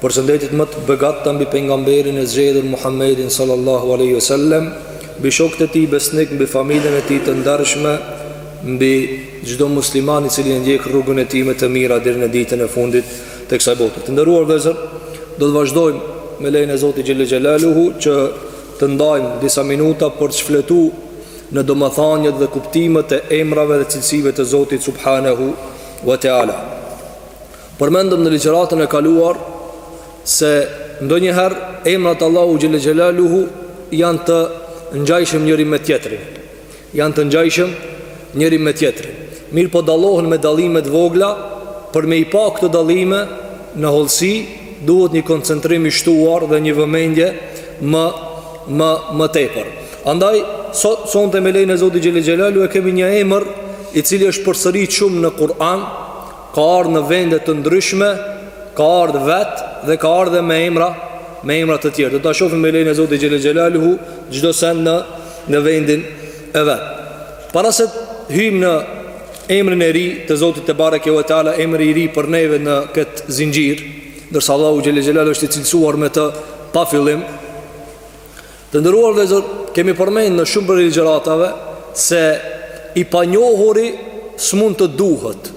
Përshëndetjet më të begata mbi pejgamberin e zgjedhur Muhammedin sallallahu alaihi wasallam, mbi shokët e tij besnik, mbi familjen e tij të ndershme, mbi çdo musliman i cili e ndjek rrugën e tij me të mira deri në ditën e fundit të kësaj bote. Të nderuar vëllezër, do të vazhdojmë me lejen e Zotit xhelle xhelaluhu që të ndajmë disa minuta për t'shfletu në domethëniet dhe kuptimet e emrave dhe cilësive të Zotit subhanahu wa taala. Përmendëm në ligjëratën e kaluar se ndonjëherë emrat Allahu xhelle xhelaluhu janë të ngjajshëm njëri me tjetrin. Janë të ngjajshëm njëri me tjetrin. Mirëpo dallohen me dallime t'vogla, për me i pa këto dallime në hollësi, duhet një koncentrim i shtuar dhe një vëmendje më më më tepër. Andaj sonte me lejen e Zotit xhelle xhelalu e kemi një emër i cili është përsëritë shumë në Kur'an, Ka ardhë në vende të ndryshme, ka ardhë vet dhe ka ardhë dhe me emra, me emra të tjerë. Do ta shohim me lejen e Zotit xhel xhelaluhu çdo sen në në vendin e vet. Para se hyjmë në emrin e ri të Zotit tebareke ve teala, emri i ri për neve në këtë zinxhir, ndërsa Allahu xhel xhelalu është i cilësuar me të pa fillim, Të nderuar vëllezër, kemi përmend në shumë prej ligjëratave se i panjohuri s'mund të duhet.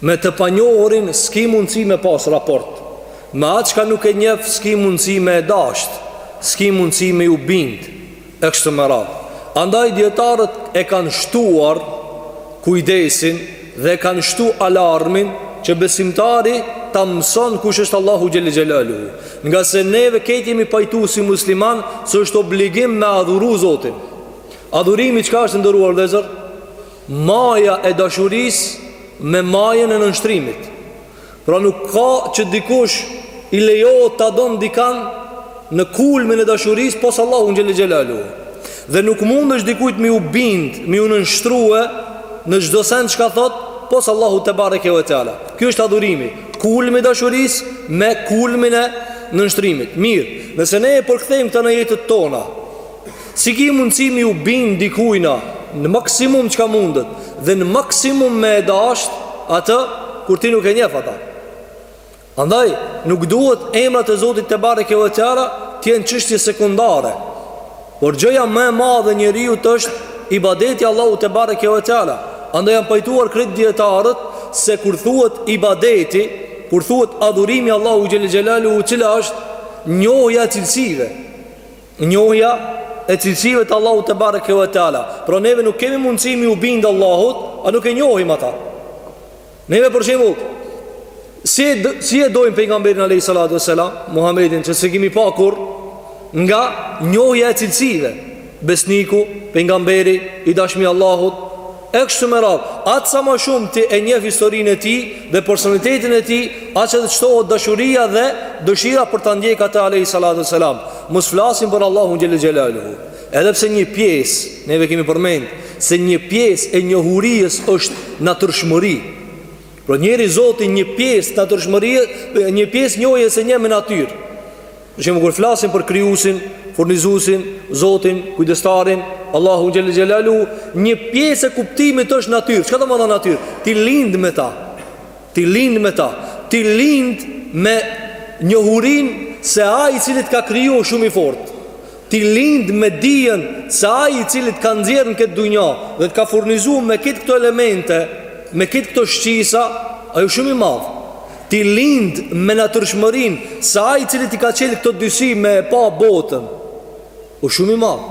Me të panjohurin s'ki mundësi me pas raport. Me atë çka nuk e njef s'ki mundësi me e dasht, s'ki mundësi me ju bind, e kështu me radhë. Andaj dijetarët e kanë shtuar kujdesin dhe e kanë shtu alarmin që besimtari ta mëson kush është Allahu xhelle xhelaluhu Ngase neve krejt jemi pajtu si musliman se është obligim me adhuru Zotin Adhurimi çka është të nderuar vëllezër? Maja e dashurisë me majën e nënshtrimit Pra nuk ka që dikush i lejohet ta don dikan Në kulmin e dashurisë pos Allahu xhelle xhelaluhu Dhe nuk mundesh dikujt m'iu bind, m'iu nënshtrue Në çdo sen çka thotë, pos Allahu tebareke ve teala Ky është adhurimi kulmi i dashurisë me kulmin e nënshtrimit Mirë, nëse ne e përkthejmë këta në jetët tona, Si ki mundësi m'iu bind dikujna në maksimum çka mundet Dhe në maksimum me e dasht atë kur ti nuk e njef ata Andaj, nuk duhet emrat e Zotit tebareke ve teala të jenë çështje sekundare Por gjëja më e madhe e njeriut është ibadeti Allahu tebareke ve teala. Andaj janë pajtuar krejt dijetarët se kur thuhet ibadeti, kur thuhet adhurimi Allahu xhel xhelaluhu qëllimi është njohja e cilësive. Njohja e cilësive të Allahu tebareke ve teala. Pra neve nuk kemi mundësi m'iu bind Allahut, a nuk e njohim ata. Neve për shembull, si si e dojmë pejgamberin alayhi salatu wasalam, Muhamedin që se kemi pa kur nga njohja e cilësive, besniku, pejgamberi, i dashmi Allahut, e kështu me radhë, a sa ma shumë ti e njef historinë e tij dhe personalitetin e tij, aq edhe shtohet dashuria dhe dëshira për ta ndjek atë alayhi salatu wasalam. Mos flasim për Allahun xhele xhelaluhu. Edhe pse një pjesë, neve kemi përmend se një pjesë e njohurisë është natyrshmëri. Pra njeh Zotin një pjesë natyrshmëri, një pjesë e njohjes e njeh me natyrë. Për shembull kur flasim për krijuesin, furnizuesin, Zotin, kujdestarin, Allahu xhele xhelaluhu, një pjesë e kuptimit është natyrë. Çka do me thënë natyrë? Ti lind me ta. Ti lind me ta. Ti lind me njohurinë se ai i cili të ka kriju o shumë i fortë. Ti lind me dijen se ai i cili të ka nxjerrë në këtë dunja dhe të ka furnizu me këtë këto elemente, me këtë këto shqisa, ai o shumë i madh. Ti lind me natyrshmërinë se ai i cili t'i ka çelë këto dy sy me e pa botën, o shumë i madh.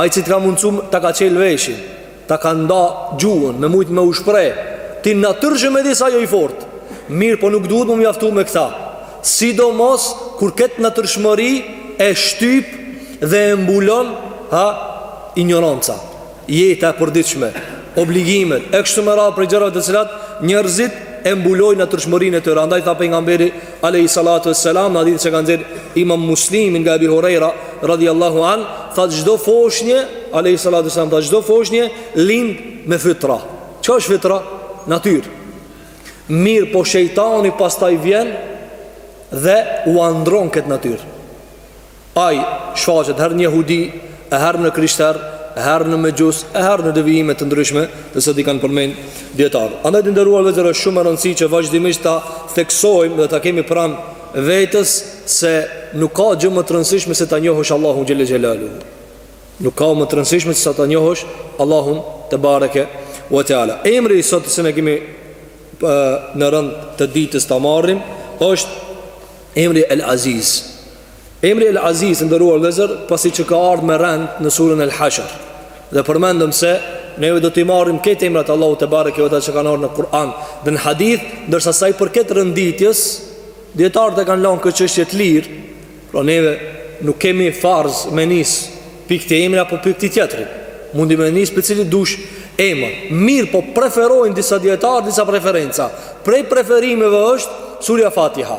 Ai i cili t'i ka mundësu, ta ka çelë veshin, Ta ka nda gjuhën me mujt me u shpreh Ti natyrshëm e di se ai o i fortë Mirëpo nuk duhet mu mjaftu me këta Sidomos kur këtë natyrshmëri e shtyp dhe e mbulon a injoranca Jeta e përditshme, obligimet, e kështu me radhë prej gjërave të cilat njerëzit e mbulojnë natyrshmërinë e tyre Andaj tha pejgamberi Alejhi salatu e selam Në hadithin që ka nxjerrë imam Muslimi nga Ebi Hurejra radhiallahu anhu Tha çdo foshnje Alejhi salatu e selam Tha çdo foshnje Lind me fitra Ça është fitra? Natyrë Mirëpo shejtani pastaj vjen Dhe ua ndrron këtë natyrë Ai shfaqet herë në jehudi, e herë në krishter, e herë në mexhus, e herë në devijime të ndryshme, të cilat i kanë përmend dietarët. Andaj të nderuar vëllezër është shumë e rëndësishme që vazhdimisht ta theksojmë dhe ta kemi pranë vetes se nuk ka gjë më të rëndësishme se ta njohësh Allahun xhele xhelaluhu. Nuk ka më të rëndësishme se ta njohësh Allahun tebareke ve teala. Emri sot që ne kemi në rend të ditës ta marrim është emri El Aziz. Emri El Aziz, të nderuar vëllezër, pasi që ka ardhë me rend në surën El Hashr. Dhe përmendëm se neve do t'i marrim këto emrat e Allahut tebareke ve teala që kanë ardhë në Kur'an dhe në hadith, ndërsa sa i përket renditjes, dijetarët e kanë lanë këtë çështje të lirë, pra neve nuk kemi farz me nisë pi këti emri apo pi këti tjetri. Mundi me nisë pi cilit dush emër. Mirëpo preferojnë disa dijetarë, disa preferenca. Prej preferimeve është surja Fatiha.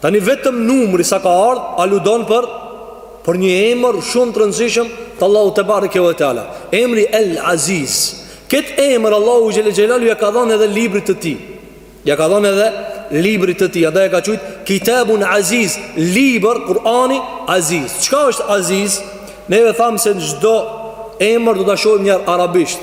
Tani vetëm numri sa ka ardhur aludon për për një emër shumë të rëndësishëm të Allahut te bareke ve teala. Emri El Aziz. Kët emër Allahu xhel xelalu ja ka dhënë edhe librit të tij. Ja ka dhënë edhe librit të tij. Andaj e ka qujt Kitabun Aziz, libër Kur'ani Aziz. Çka është Aziz? Neve thamë se çdo emër do ta shohim njëherë arabisht.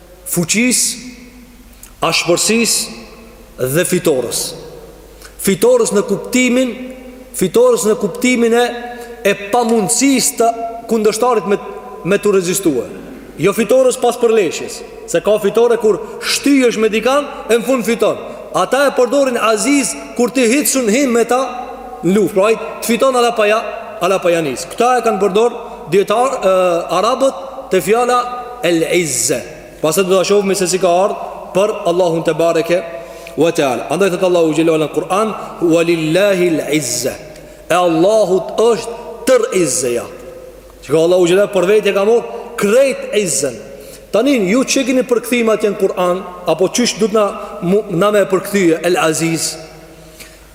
fuqisë, ashpërsisë dhe fitores. Fitores në kuptimin, fitores në kuptimin e e pamundësisë të kundërshtarit me me të rezistuar. Jo fitores pas përleshjes, se ka fitore kur shtyhesh me dikan e në fund fiton. Ata e përdorin aziz kur ti hiç s'un hin me ta në luftë. Pra ai të fiton ala pa ja, ala pa ja nis. Këta e kanë përdor Dietar arabët te fjala el izze. Pastaj do ta shohim se si ka ardhur për Allahun te bareke ve teala. Andaj thot Allahu xhel xhelalu në Kur'an walillahi el izze. E Allahut është tër izzeja. Çka Allahu xhelal për vetë ka marr krejt izzen. Tani ju shikoni përkthimet e në Kur'an apo qysh duam na me përkthye el aziz.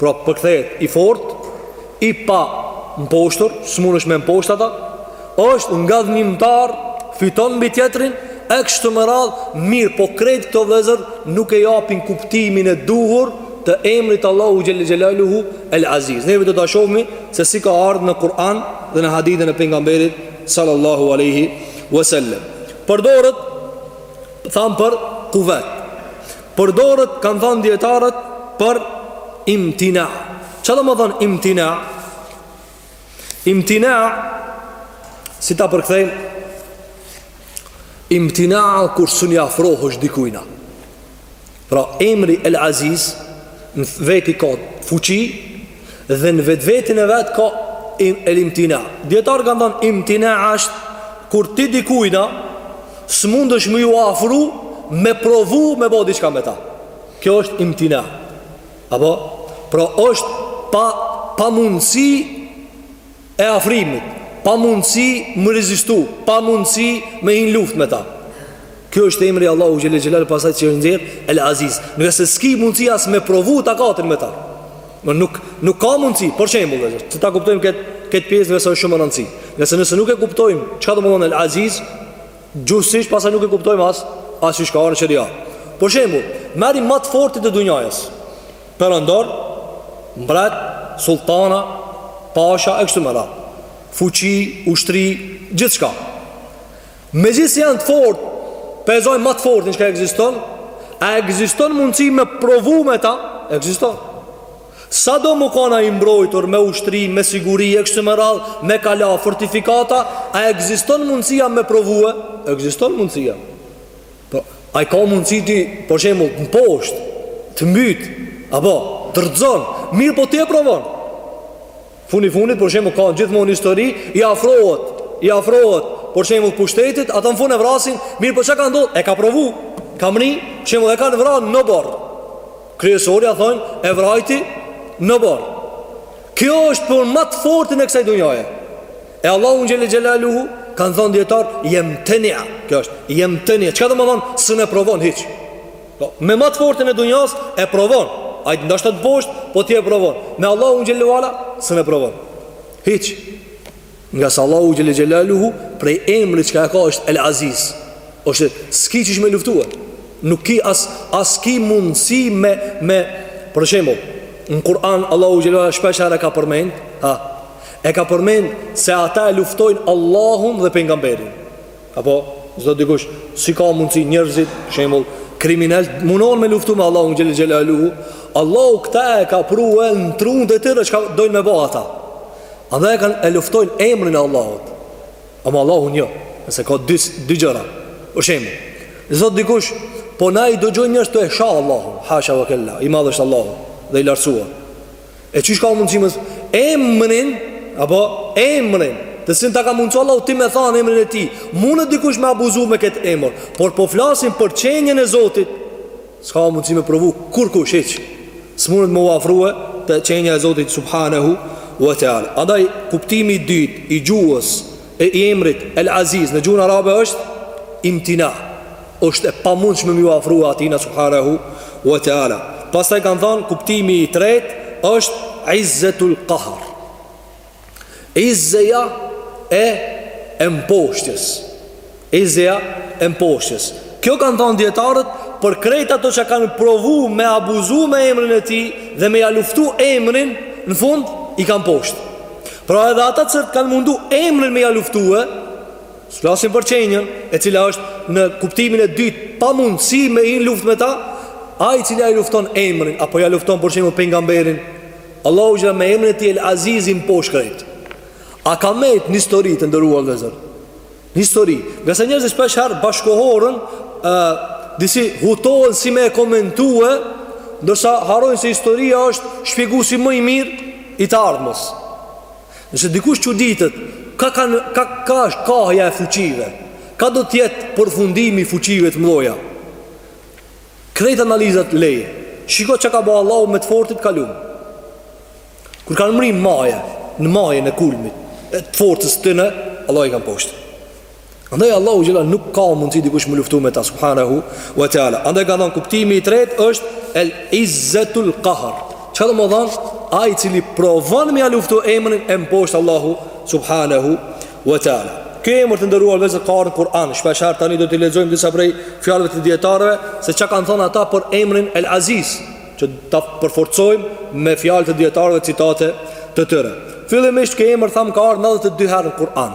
Pra përkthehet i fortë, i pamposhtur, s'munesh me mposht ata, është ngadhënjimtar, fiton mbi tjetrin, e kështu me radhë, mirë, po krejt këto vëllezër nuk e japin kuptimin e duhur të emrit të Allahut xhel xhelaluhu El Aziz. Neve do ta shofmi se si ka ardhë në Kur'an dhe në hadithin e pejgamberit sallallahu aleyhi wasallam. Përdoret, thamë për kuvet. Përdoret, kanë thënë dijetarët, për imtina. Çka do me thënë imtina? Imtina, si ta përkthejmë, imtina kur s'un i afrohesh dikujna. Pra, emri El Aziz, në veti ka fuqi, Dhe në vetvetin e vet ka im el imtina. Dijetarët kanë thënë imtina është kur ti dikujna s'mundesh me ju afru me provu me bë diçka me ta. Kjo është imtina. Apo pra është pa pamundësi e afrimit, pamundësi me rezistu, pamundësi me hi n'luftë me ta. Kjo është emri i Allahut xhel xhelalu, pastaj që nxjerr, El Aziz. Ngase s'ki mundësi as me provu takatin me ta. Më nuk, nuk ka mundësi, për shembull, vëllezër, që ta kuptojmë këtë kët pjesë se është shumë me rëndësi. Ngase nëse nuk e kuptojmë, çka domethënë El Aziz, gjusësish pasaj nuk e kuptojmë as, as qysh ka ardh në sheriat. Për shembull, merri ma të fortit e dunjajës. Perandor, mbret, sulltana, pasha e kështu me radhë. Fuqi, ushtri, gjithçka. Megjithëse janë të fortë, pe zojmë ma të fortin që ekziston, a ekziston mundësi me provu me ta? Ekziston. Sado me kanë i mbrojtur me ushtri, me siguri, e kështu me radhë, me kala, fortifikata, a ekziston mundësia me provue? Ekziston mundësia. Po, ai ka mundësi ty, për shembull, të mposhtë, të mbytë, apo, të rrëzon, mirëpo ti e provon. Funi funit, për shembull, ka gjithmonë në histori, i afrohet, i afrohet, për shembull, pushtetit, ata në fun e vrasin, mirëpo çka ka ndodhë, e ka provu, ka mrri, për shembull, e kanë vra në oborr. Kryesorja, thonë, e vrajti në oborr. Kjo është për ma të fortin e kësaj dunjaje. E Allahun xhele xhelaluhu Kanë thonë dijetarët jemteni Kjo është jemteni Çka do me thonë S'mun e provon hiç po, Me ma të fortin e dunjas E provon Ai ndoshta të mposht Po ti e provon Me Allahun xhele ue ala S'mun e provon Hiç Ngase Allahu xhele xhelaluhu Prej emrit çka e ka është El Aziz ose S'ki qysh me luftu Nuk ki as As ki mundësi me Me Për shembull Në Kur'an Allahu xhele ue ala Shpeshherë ka përmend Ha E ka përmend se ata e luftojnë Allahun dhe pejgamberin. Apo thotë dikush si ka mundsi njerëzit, për shembull, kriminel munon me luftu me Allahun xhele xhelaluhu, Allahu këta e ka pru në tru të tyre çka dojnë me bo ata. Ata e kanë e luftojnë emrin e Allahut. Ama Allahun jo, se ka dy dy gjëra. Për shembull, thotë dikush po na i dëgjojmë njerëz tu e sha Allahun, hasha wa kella, i madh është Allahu dhe i lartësuar. E qysh ka mundësi me emrin, apo emrin, të cilin ta ka mundësu Allahu ti me thanë emrin e tij, mundet dikush me abuzu me këtë emër, por po flasim për qenien e Zotit, s'ka mundësi me provu, kurrkush, hiç, s'munet me u afrue te qenia e Zotit Subhanehu wa Teala. Andaj, kuptimi i dytë i gjuhës e i emrit El Aziz në gjuhën arabe është imtina. është e pamundshme me iu afru atijna subhanahu wa taala. Pastaj kanë thënë kuptimi i tretë është izzetul qahr. Izzeja e e mposhtjes. Izzeja e mposhtjes. Kjo kanë thënë dijetarët për krejt ato që kanë provu me abuzu me emrin e tij dhe me ja luftu emrin në fund i ka mposhtë. Pra edhe ata që kanë mundu emrin me ja luftue, S'flasim për qenjën, e cila është në kuptimin e dytë pa mundësi me hi n'luftë me ta, ai i cili ja lufton emrin apo ja lufton për shembull pejgamberin, Allahu xhelle me emrin e tij El Aziz i mposh krejt. A ka met në histori të ndëruar vëllezër? Në histori, ngase njerëzit shpesh herë bashkëkohorët, ë disi hutohen si me e komentue, ndërsa harrojnë se historia është shpjeguesi më i mirë i të ardhmës. Nëse dikush çuditet, ka kanë ka ka është kahja e fuqive? Ka do të jetë përfundimi i fuqive të mëdha? Krejt analizat leje. Shiko çka ka ba Allahu me të fortit t'kalum. Kur kanë mri maje, në majën e kulmit, e të forcës tyne, Allahi i ka mposhtë. Andaj Allahu xhelle nuk ka mundësi dikush me luftu me ta subhanahu wa taala. Andaj kanë thënë kuptimi i tretë është izzetul qahr. Çka domethënë? Ai i cili provon me ja luftu emrin e mposht Allahu subhanahu wa taala. Ky emër të ndëruar vëllezër ka ardh në Kur'an. Shpesh herë tani do t'i lexojmë disa prej fjalëve të dietarëve se çka kanë thënë ata për emrin El Aziz, që ta përforcojmë me fjalë të dietarëve citate të tyre. Fillimisht ky emër tham ka ardhur 92 herë në Kur'an.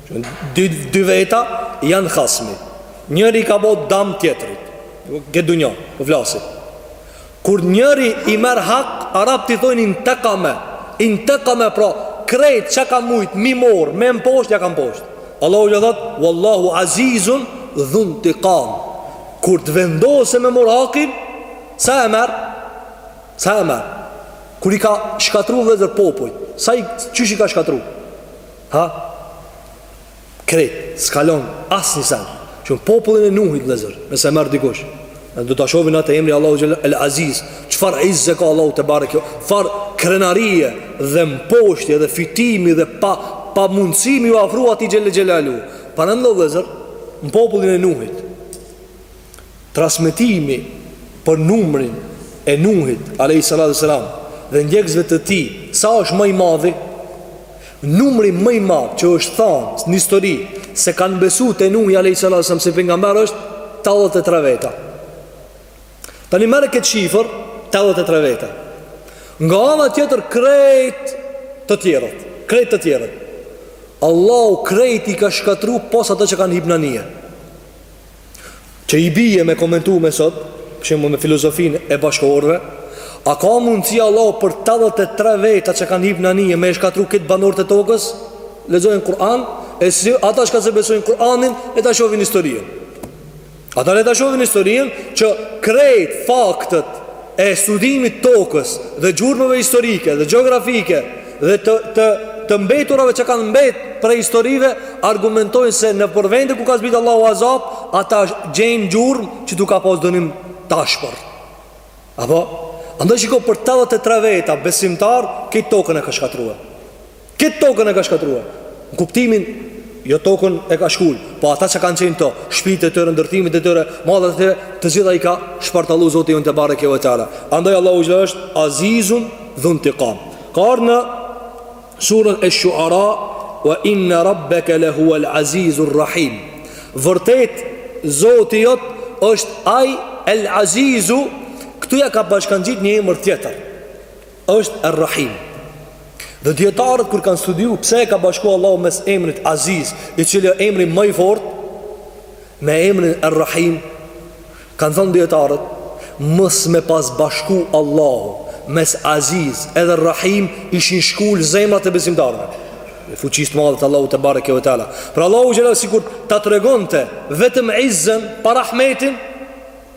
Dy, dy veta janë hasm. Njëri i ka bo dam tjetrit. Kët dunja po flasim. Kur njëri i merr hak, arabët i thojnë intekame. Intekame, pra, krejt çka ka mujt m'i marrë, me mposht, ja ka mposht. Allahu çka thotë, Wallahu azizun dhuntikam. Kur të vendos me marrë hakin, sa e merr? Sa e merr? Kur i ka shkatru vllezër popujt, sa, qysh i ka shkatru? Ha? Krejt, s'ka lon asnjë sen Që në popullin e Nuhit vllezër Nëse merr dikush do ta shohin atë emri Allahu xhelle El Aziz Çfarë izze ka Allahu tebareke Çfarë krenarie dhe mposhtje dhe fitimi dhe pa, pamundësimi ju afru atij xhelle xhelaluhu Paramendo vllezër Në popullin e Nuhit Transmetimi për numrin e Nuhit, alejhi salatu ves selam, dhe ndjekësve të tij, sa është më i madhi? Numri më i madh që është thënë në histori se kanë besuar te Nuhi alejhi salatu ves selam si pejgamber është 83 veta. Tani merr këtë shifër 83 veta. Nga ana tjetër krejt të tjerët, krejt të tjerët. Allahu krejt i ka shkatru pos ata që kanë hip n'anije. Që i bije me komentu me sot për shembull me filozofinë e bashkëkohorve A ka mundësi Allahu për 83 veta që kanë hip n'anije Me i shkatru krejt banorët e tokës Lexojnë Kur'an E ata çka s'e besojnë Kur'anin E ta shohin historinë Ata le ta shohin historinë Që krejt faktet e studimit tokës dhe gjurmëve historike dhe gjeografike dhe të të të mbeturave që kanë mbet prej historive argumentojnë se nëpër vende ku ka zbrit Allahu azab ata gjejnë gjurmë që aty ka pas dënim t'ashpër. Apo andaj shiko për 83 veta besimtar këtë tokën e ka shkatrrue. Këtë tokën e ka shkatrrue. Në kuptimin, jo tokën e ka shkul, po ata që kanë qenë aty, shpitë e tyre, ndërtimet e tyre, mallet e tyre, të gjitha i ka shpartallu Zoti ynë tebareke ve teala. Andaj Allahu xhel-le është azizun dhuntikam. Ka ardh në suren esh-Shuara, wa inna rabbaka la huwa al azizur rahim vërtet zoti jot është ai el azizu këtu ia ka bashkangjit një emër tjetër Është Ar-Rahim. Dhe dietarët kur kanë studiu pse e ka bashku Allahu mes emrit Aziz, i cili është emri ma i fortë, me emrin Ar-Rahim, kanë thanë dietarët, mos me pas bashku Allahu mes Aziz edhe Rahim ishin shkul zemrat e besimtarëve. E fuqisë të madhe të Allahut tebareke ve teala. Pra Allahu xhel-le sikur ta tregonte vetëm Izzën pa rahmetin,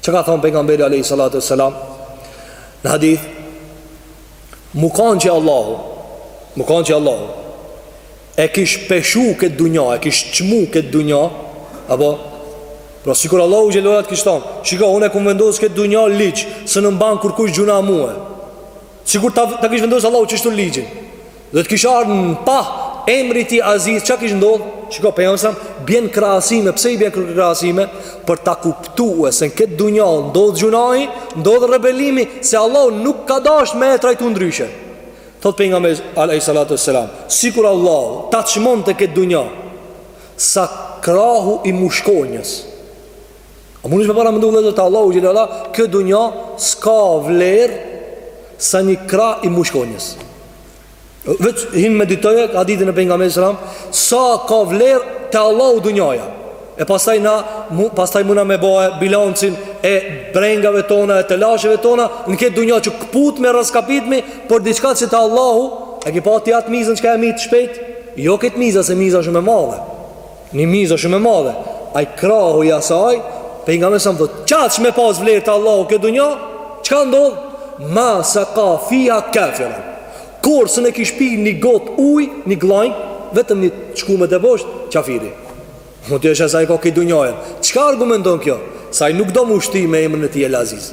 Çka ka thanë pejgamberi Alehi Salatu Selam Në hadith Me kanë që Allahu Me kanë që Allahu E kish peshu këtë dunja E kish çmu këtë dunja Apo Pra sikur Allahu xhel-le ta kish thanë Shiko, unë e kam vendosë n'këtë dunja ligj Se nuk m'ban kërkush gjynah mue Sikur ta ta kish vendosë Allahu qështu ligjin. Dhe të kish ardh në pah emri i tij Aziz, çka kish ndodh? Shiko pejgamberi, bjen krahasime, pse i bjen krahasime për ta kuptue se në këtë dunja ndodh gjynahi, ndodh rebelimi se Allahu nuk ka dasht me e trajtu ndryshe. Thot pejgamberi alayhi salatu wasalam, sikur Allahu ta çmonte këtë dunja sa krahu i mushkonjës. A mundeni me paramendu vllezër te Allahu xhel-le ala Kjo dunja s'ka vlerë Sa një krah i mushkonjës Veç hin meditoje hadithin e pejgamberit selam Sa ka vlerë te Allahu dunjaja E pastaj na mu, Pastaj muna me bëhe bilancin E brengave tona E telasheve tona Në këtë dunja që këputmi rraskapitmi Për diçka që te Allahu E ke pa ti atë mizën çka e myt shpejt Jo këtë mizën se miza shumë e madhe Një miza shumë e madhe. Ai krahu i asaj, pejgamberi selam thotë, "Qaq me pas vlerë te Allahu kjo dunja, çka ndodh? Ma seka fiha kafiren." Kurrë s'e kish pi një gotë ujë, një gllënjkë, vetëm një shkumë te poshtë, qafiri. Mund të jesh sa i ka n'këtë dunja. Çka argumenton kjo? Se ai nuk do me ushtru me emrin e tij El Aziz.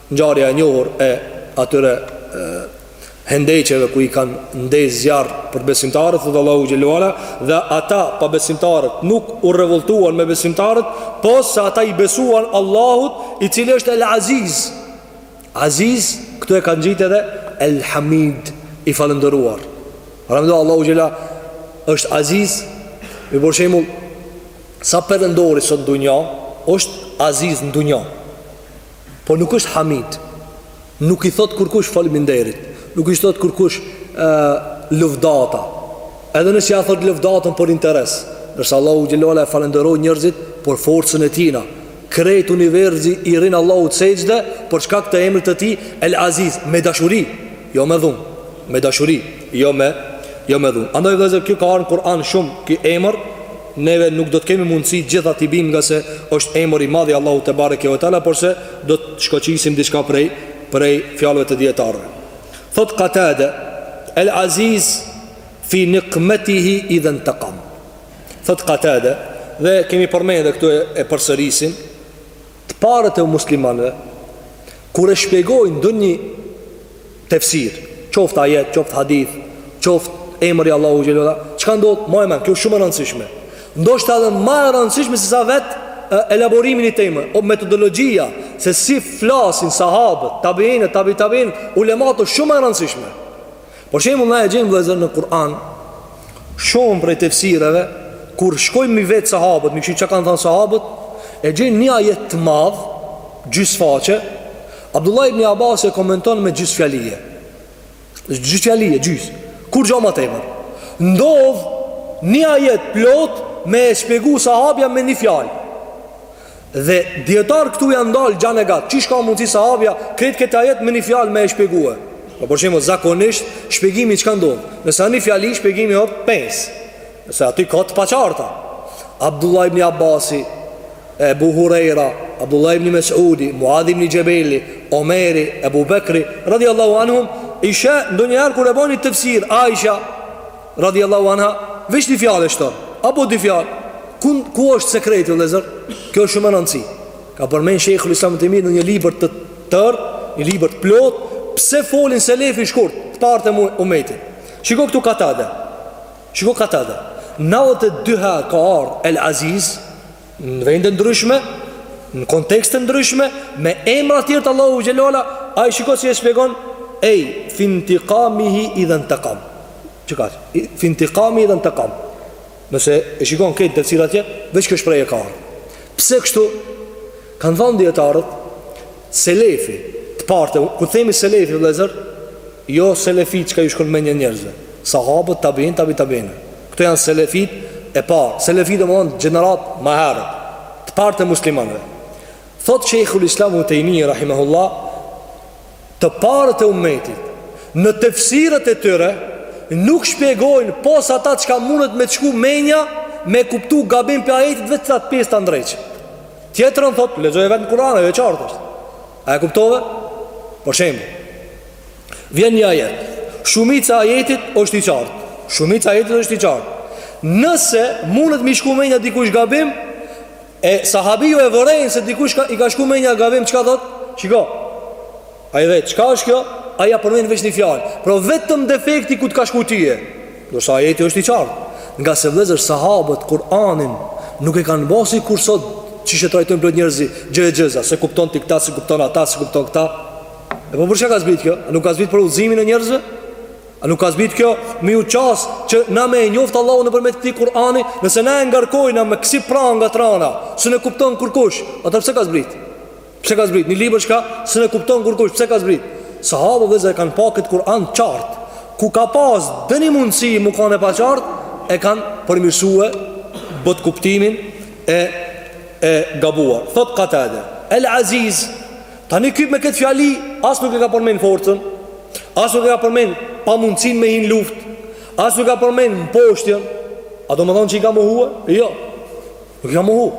Ngjarja e njohur e atyre hendeqeve ku i kanë ndezë zjarr për besimtarët, thotë Allahu xhele ve ala, dhe ata pabesimtarët nuk u revoltuan me besimtarët, pos se ata i besuan Allahut, i cili është El Aziz. Aziz këtu e ka ngjit edhe El Hamid, i falënderuar. Pra mendo Allahu xhele është Aziz, i për shembull sa perandori sot në dunja është Aziz në dunja. Po nuk është Hamid. Nuk i thot kurkush faleminderit. Nuk i thot kurkush lëvdata. Edhe nëse ja thot lëvdatën për interes, ndërsa Allahu xhele ve ala e falënderojnë njerëzit për forcën e tina. Krejt universi i rrin Allahut sexhde për shkak të emrit të tij El Aziz me dashuri, jo me dhun, me dashuri, jo me jo me dhun. Andaj vëllazër kjo ka ardh në Kur'an shumë ky emër Neve nuk do të kemi mundësi të gjitha t'i bimë ngase është emër i madh i Allahut tebareke ve teala, porse do të shkoqisim diçka prej prej fjalëve të dijetarëve. Thotë Katade, El Aziz fi niqmetihi idha intaqam. Thotë Katade, dhe kemi përmend edhe këtu, e përsërisim, të parët e muslimanëve, kur e shpjegojnë ndonjë tefsir, qoftë ajet, qoftë hadith, qoftë emër i Allahut xhele ve ala, çka ndodh? Maje mend, kjo është shumë e rëndësishme. Ndoshta edhe më e rëndësishme se sa vet elaborimi i temës, o metodologjia se si flasin sahabët, tabiinët, tabi tabiin, ulemat është shumë e rëndësishme. Për shembull na e gjejmë vllazër në Kur'an Shumë prej tefsireve Kur shkojmë m'i vet sahabët M'i kqyr çka kanë thanë sahabët E gjejmë një ajet të madh Gjysë faqe Abdullah ibn Abbas e komenton me gjysë fjalie Gjysë fjalie, gjysë Kurgjo ma tepër Ndodh një ajet plot Me e shpjegu sahabja me një fjalë Dhe dijetarët këtu janë ndal gjanë e gatë Qysh ka mundësi sahabja Krejt këtë ajet me një fjalë me e shpjegu E po për shembull, zakonisht shpjegimi çka ndodh Nëse o një fjali shpjegimi o pesë Nëse aty ka të paqarta Abdullah ibn Abasi Ebu Hurejra Abdullah ibn Mesudi Muadh ibn Xhebeli Omeri Ebu Bekri radijallahu anhum Aishe ndonjëherë kur e bon ni tefsir Aisha radijallahu anha veç një fjalë e shton apo dy fjalë ku ku është sekreti vëllazër kjo është shumë me rëndësi ka përmend shejhul islam ibn tejmije në një libër të tërë një libër të plot pse folin selefi shkurt të parët e umetit shiko këtu katade shiko katade 92 herë ka ardh el aziz Në vende ndryshme, në kontekste ndryshme, me emra të tjerë të Allahu xhele ve ala, ai shiko si e shpjegon, ej, fi intikamihi idha intekam. Çka, fi intikamihi idha intekam. Nëse e shikon këtë tefsir atje, veç kjo shprehje ka ardh. Pse kështu, kanë thonë dijetarët, Selefi, të parët e, kur themi selefi vëllezër, jo selefi çka ju shkon në mendje njerëzve, sahabët, tabiin, tabi tabiina. Këto janë selefët e parë. Selefi domethon gjenerat ma herët, të parët e muslimanëve. Thot Sheikhul Islam Ibn Taymiyyah rahimahullah, të parët e ummetit në tefsirët e tyre nuk shpjegojnë pos ata çka mundet me t'shku menja me kuptu gabim prej ajetit veç qat pjesë ta ndreqin. Tjetrën thot, lexoje vet n'Kur'an, ajo e qartë është. A e kuptove? Për shembull, vjen një ajet. Shumica e ajetit është i qartë. Shumica e ajetit është i qartë. Nëse mundet mi shku menja dikush gabim, e sahabiu e vëren se dikush ka, i ka shku menja gabim, çka thot? Shiko, Ai dhe, çka është kjo? Ai ia përmend veç një fjalë, pra vetëm defekti ku të ka shku tyje. Ndërsa ajeti është i qartë. Ngase vëllezër sahabët Kur'anin nuk e kanë bo sikur sot qysh e trajtojnë plot njerëz gjëegjëza, s'e kupton ti këta, s'e kupton ata, s'e kupton këta. E po për çka ka zbrit kjo? A nuk ka zbrit për udhëzimin e njerëzve? A nuk ka zbrit kjo me iu qas që na me e njoftë Allahun nëpërmjet këtij Kur'ani, nëse na e ngarkojna me kësi pranga t'rana, s'un e kupton kurkush, atëherë pse ka zbrit? Pse ka zbrit? Një libër çka s'un e kupton kurkush, pse ka zbrit? Sahabët vëllezër e kanë pa këtë Kur'an qartë, ku ka pas ndonji mundësi m'u kanë e paqartë, e kanë përmirësue bash kuptimin e, e gabuar. Thot Katade, El Aziz, tani kqyr me këtë fjali, as nuk e ka përmen forcën, as nuk e ka përmen pamundësin me hinë luft, as nuk e ka përmen mposhtjen, a domethonë që i ka mohue? Jo, nuk i ka mohue,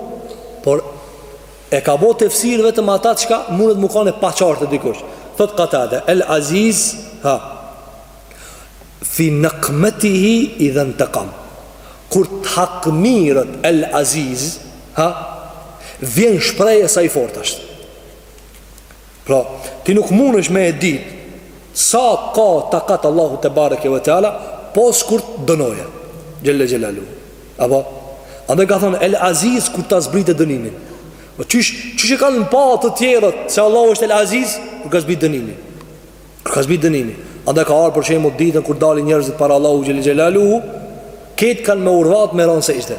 por E ka bo tefsir vetëm ata çka mundet m'u kan e paqartë te dikush Thot Katade El Aziz ha, Fi nikmetihi idhe ntekam Kur t'hakmirret El Aziz ha, Vjen shpreje sa i fort është Pra, ti nuk mundesh me e ditë sa ka takat Allahu tebareke ve teala, pos kur të dënoje. Xhelle xhelalu. Apo andaj ka thënë El Aziz kur ta zbritë dënimin. Po qysh, qysh e kanë pa të tjerët se Allahu është El Aziz kur ka zbritë dënimin. Kur ka zbritë dënimin. Andaj ka ardhur për shembull ditën kur dalin njerëzit para Allahu xhelle xhelalu, kur t'kanë me urdhën me ra n'sexhde.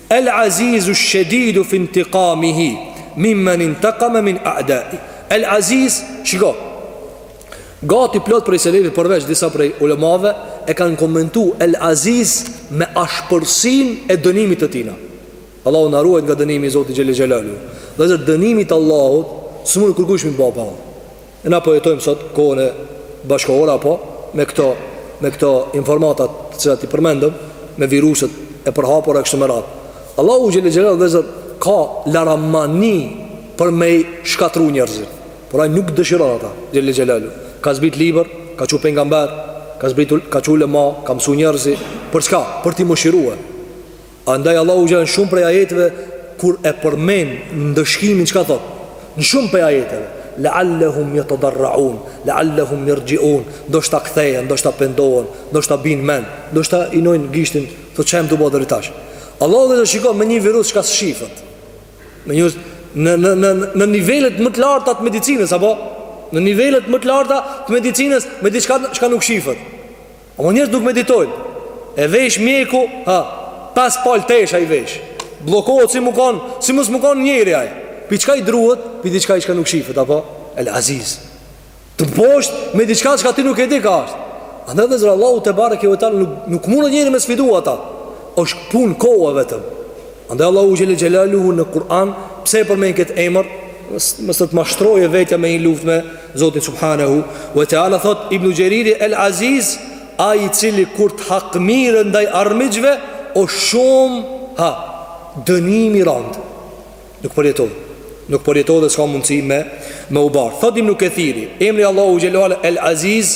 El Azizu Shedidu Fi intiqamihi Mimmen Intaqame Min A'daihi El Aziz Shiko Gati plot prej selefit përveç disa prej ulemave E kanë komentu El Aziz Me ashpërsin e dënimit të tina Allahu na ruajt nga dënimi i Zotit Xhelle Xhelalu Vëllezër dënimit t' Allahut S'mund kërkush m'i ba ball E na po jetojmë sot kohën e bashkohore apo me këto me këto informata të cilat i përmendëm me viruset e përhapura kështu me radhë. Allahu xhele xhelaluhu vëllezër ka laramani për me i shkatrru njerëzit. Por ai nuk dëshiron ata xhele xhelaluhu. Ka zbrit libër, ka çu pejgamber, ka zbrit ka çu ulema, ka mësu njerëzi për çka? Për t'i mëshirue. Andaj Allahu xhele në shumë prej ajeteve Kur e përmen ndëshkimin çka thot Në shumë prej ajeteve Lealehum jetedarraun Lealehum jerxhiun Ndoshta kthehen, ndoshta pendohen Ndoshta bin n'men Ndoshta i vnojnë gishtin Thot çka jem tu bo deri tash Allahu xhele shiko me një virus çka s'shifet Me një në, në, në, në nivelet më të larta të medicinës Apo në nivelet më të larta të medicinës Me diçka çka nuk shifet Ama njerëzit nuk meditojnë E vesh mjeku ha, Pesë palë tesha i vesh Bllokohet si me kanë Si mos me kanë njeri ai Pi çka i druhet Pi diçka çka nuk shifet Apo El Aziz Të mposht Me diçka çka ti nuk e di ka është Andaj vëllezër Allahu tebareke ve teala Nuk, nuk mundë njeri me sfidu ata është punë kohe vetëm Andaj Allahu xhele xhelaluhu në Kur'an pse e përmend këtë emër? Mos të të mashtrojë vetja me hi n'luftë me Zotin subhanahu wa taala thot Ibn Xheriri El Aziz, ai i cili kur të hakmirret ndaj armiqve o shumë ha dënim i rand. Nuk përjetohet. Nuk përjetohet dhe s'ka mundësi me me u bart. Thot Ibn Kethiri, emri Allahu xhelalu El Aziz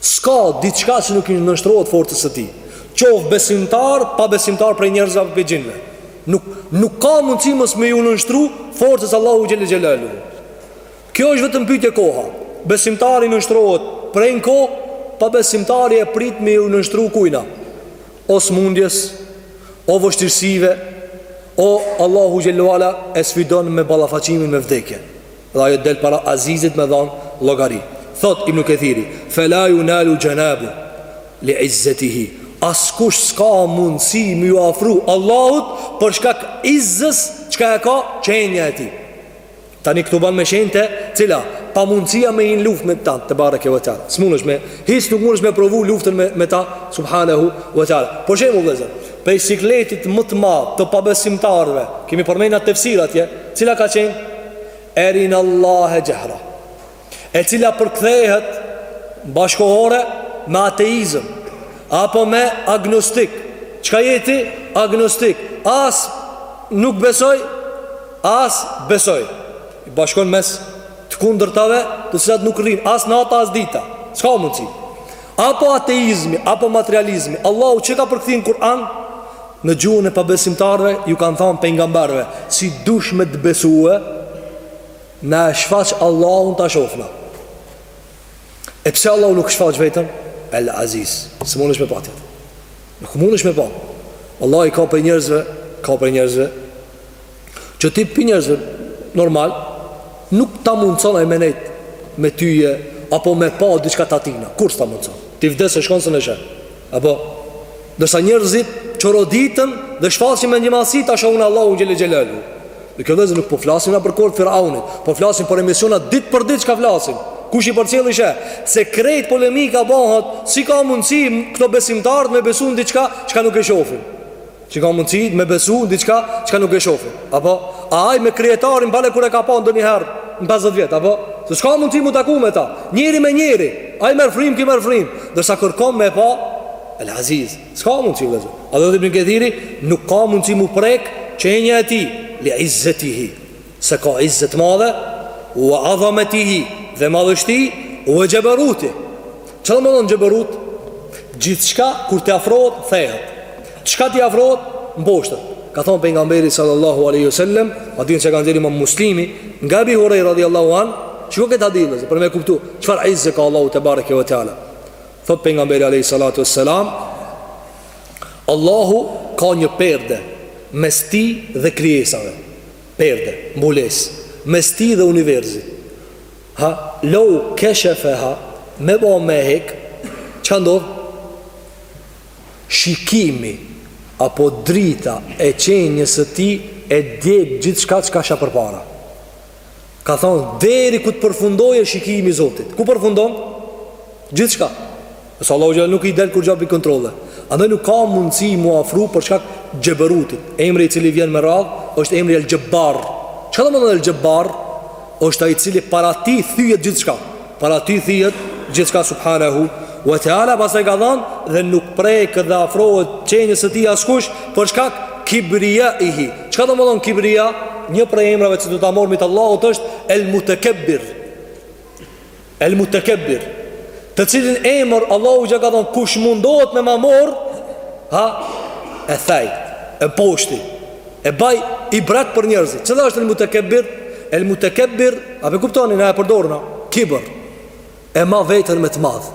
S'ka diçka që nuk i nënshtrohet forcës së tij. Qoftë besimtar, pabesimtar prej njerëzve apo prej xhinëve. Nuk nuk ka mundësi mos me ju nënshtru forcës s'Allahut xhele xhelaluhu. Kjo është vetëm pyetje koha. Besimtari i nënshtrohet prej në kohë, pabesimtari e prit me ju nënshtru kujna. O smundjes, o vështirësive, o Allahu xhelalu e sfidon me ballafaqimin me vdekjen. Dhe ajo del para Azizit me dhanë llogari. Thotë Ibn Kethiri, "Fela junalu xhenabu li'izzetihi." Askush s'ka mundësi me ju afru Allahut për shkak izzës çka e ka qenja e tij. Tani këtu ban me shenj te cila, pamundësia me hi n'luftë me ta tebareke ve teala. S'mundesh me hiç nuk mundesh me provu luftën me me ta subhanehu ve teala. Për shembull vëllezër, prej sikletit më të madh të pabesimtarëve, kemi përmend në tefsir atje, cila ka qenë? Erinallahe xhehra, e cila përkthehet bashkohore me ateizëm apo me agnostik. Çka je ti? Agnostik. As nuk besoj, as besoj. I bashkon mes të kundërtave, të cilat nuk rrinë as nata as dita. S'ka mundësi. Apo ateizmi, apo materializmi Allahu çka po e cek në Kur'an Në gjuhën e pabesimtarve Ju kanë thanë pejgamberëve Si dush me të besue Na e shfaq Allahun ta shofna E pse Allahu nuk shfaq vetën El Aziz S'e mundesh me pa tjet Nuk mundesh me pa Allahu i ka pre njerëzve Ka pre njerëzve Çi tip i njerëzve normal Nuk ta mundëson ai menet Me dije Apo me pa diçka të tina Kur s'ta mundëson Ti vdes e shkon s'e sheh Apo Ndërsa njerëzit çoroditen Dhe shfaqin me një masë ta shohin Allahun xhele xhelaluhu Dhe kjo vëllezër nuk po flasim na për kohën e Firaunit Po flasim për emisionet dit për dit çka flasin Kush i përcjell i sheh Se krejt polemika bëhet Si ka mundësi këto besimtarët me besu në diçka Çka nuk e shofin Si ka mundësi me besu në diçka çka nuk e shofin Apo, a ai me kryetarin pale kur e ka pa ndonjëherë në 50 vjetë Apo, se s'ka mundësi m'u taku me ta Njeri me njeri, ai merr frymë, ky merr frymë Ndërsa kërkon me pa El Aziz, s'ka mundësi le azze Ka thënë Ibn Kethiri, nuk ka mundësi m'u prek qenia e tij Li izzetihi se ka izzet të madh wa azamatihi dhe madhështi wa jabaruti çka domethënë jabarut gjithçka kur t'i afrohet thehet çka t'i afrohet mposhtet ka thënë pejgamberi sallallahu alaihi wasallam hadith që e ka dhënë imam muslimi nga Ebi Hurejra radhiyallahu an shiko këtë hadith për me kuptu çfarë izze ka Allahu te bareke ve teala thot pejgamberi alaihi salatu wassalam Allahu ka një perde mes tij dhe krijesave perde, mbulesë, mes tij dhe universit. Ha, lau keshefeha, me ba me hek, ça ndodh? Shikimi, apo drita e qenjës së tij e djeg gjithçka çka sheh përpara. Ka thonë, deri ku të përfundojë shikimi i Zotit. Ku përfundon? Gjithçka. Se Allahut xhele nuk i del kurgja pi kontrolle. Andaj nuk ka mundësi m'u afru për shkak xheberutit. Emri i cili vjen me radhë, është emri El Xhebbar. Çka domethonë El Xhebbar? është ai i cili para tij thyhet gjithçka. Para tij thyhet gjithçka subhanahu wa teala pastaj ka thënë dhe nuk prek dhe i afrohet qenies së tij askush për shkak kibriaihi. Çka domethonë kibria? Një prej emrave që do ta marrim të Allahut është el mutakabbir. El mutakabbir. Të cilin emër Allahu çka ka thënë kush mundohet me ma morr, ha, e thej, e poshtëroj. e baj ibret për njerëzit. Çka është el mutekebbir? El mutekebbir, a po e kuptoni, na e përdorna, kibër, e ma vetën me të madh.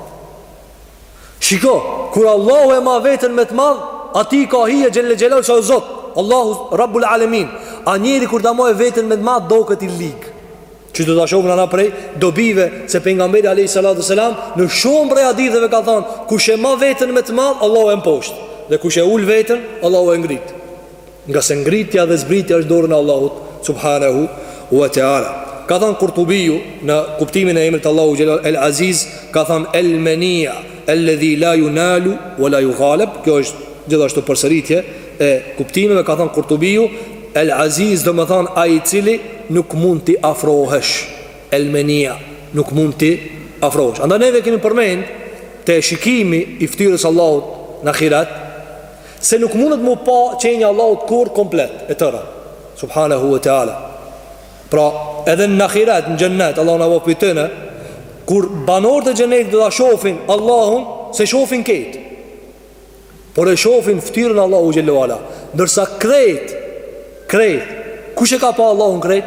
Shiko, kur Allahu e ma vetën me të madh, atij i ka hije xhelle xhelaluhu që o Zot, Allahu rabbul alemin, a njeri kur ta majë vetën me të madh, doket i lig. Që do ta shohim ne prej dobive se pejgamberi alayhi salatu selam në shumë prej haditheve ka thënë kush e ma veten me të madh Allahu e mposht dhe kush e ul veten Allahu e ngrit. Nga se ngritja dhe zbritja është dorën e Allahut subhanahu wa taala. Ka thënë Kurtubiu në kuptimin e emrit Allahu xhelle ala el aziz ka thënë el menia alladhi la yunalu wa la yughalab kjo është gjithashtu përsëritje E kuptimeve ka thënë Kurtubiu, El Aziz domethënë ai i cili nuk mund t'i afrohesh, El Menia nuk mund t'i afrohesh. Andaj neve kemi përmend te shikimi i ftyrës Allahut në ahiret, se nuk mundet m'u pa qenja Allahut kurrë komplet e tëra. Subhanehu e Teala. Pra edhe në ahiret, në xhennet, Allahu na e boftë të tanëve, kur banorët e xhennetit do ta shofin Allahun, s'e shofin krejt. Por e shofin ftyrën Allahu xhelle ala ndërsa krejt Krejt Kush e ka pa Allahun krejt?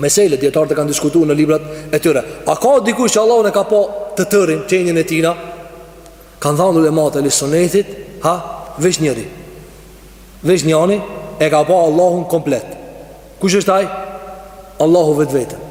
Mesele, dijetarët e kanë diskutu në librat e tyre A ka dikush që Allahun e ka pa të tërin, qenjën e tina? Kanë thanë ulematë e ehli sunetit Ha, veç njëri Veç njani e ka pa Allahun komplet Kush është ai? Allahu vetveten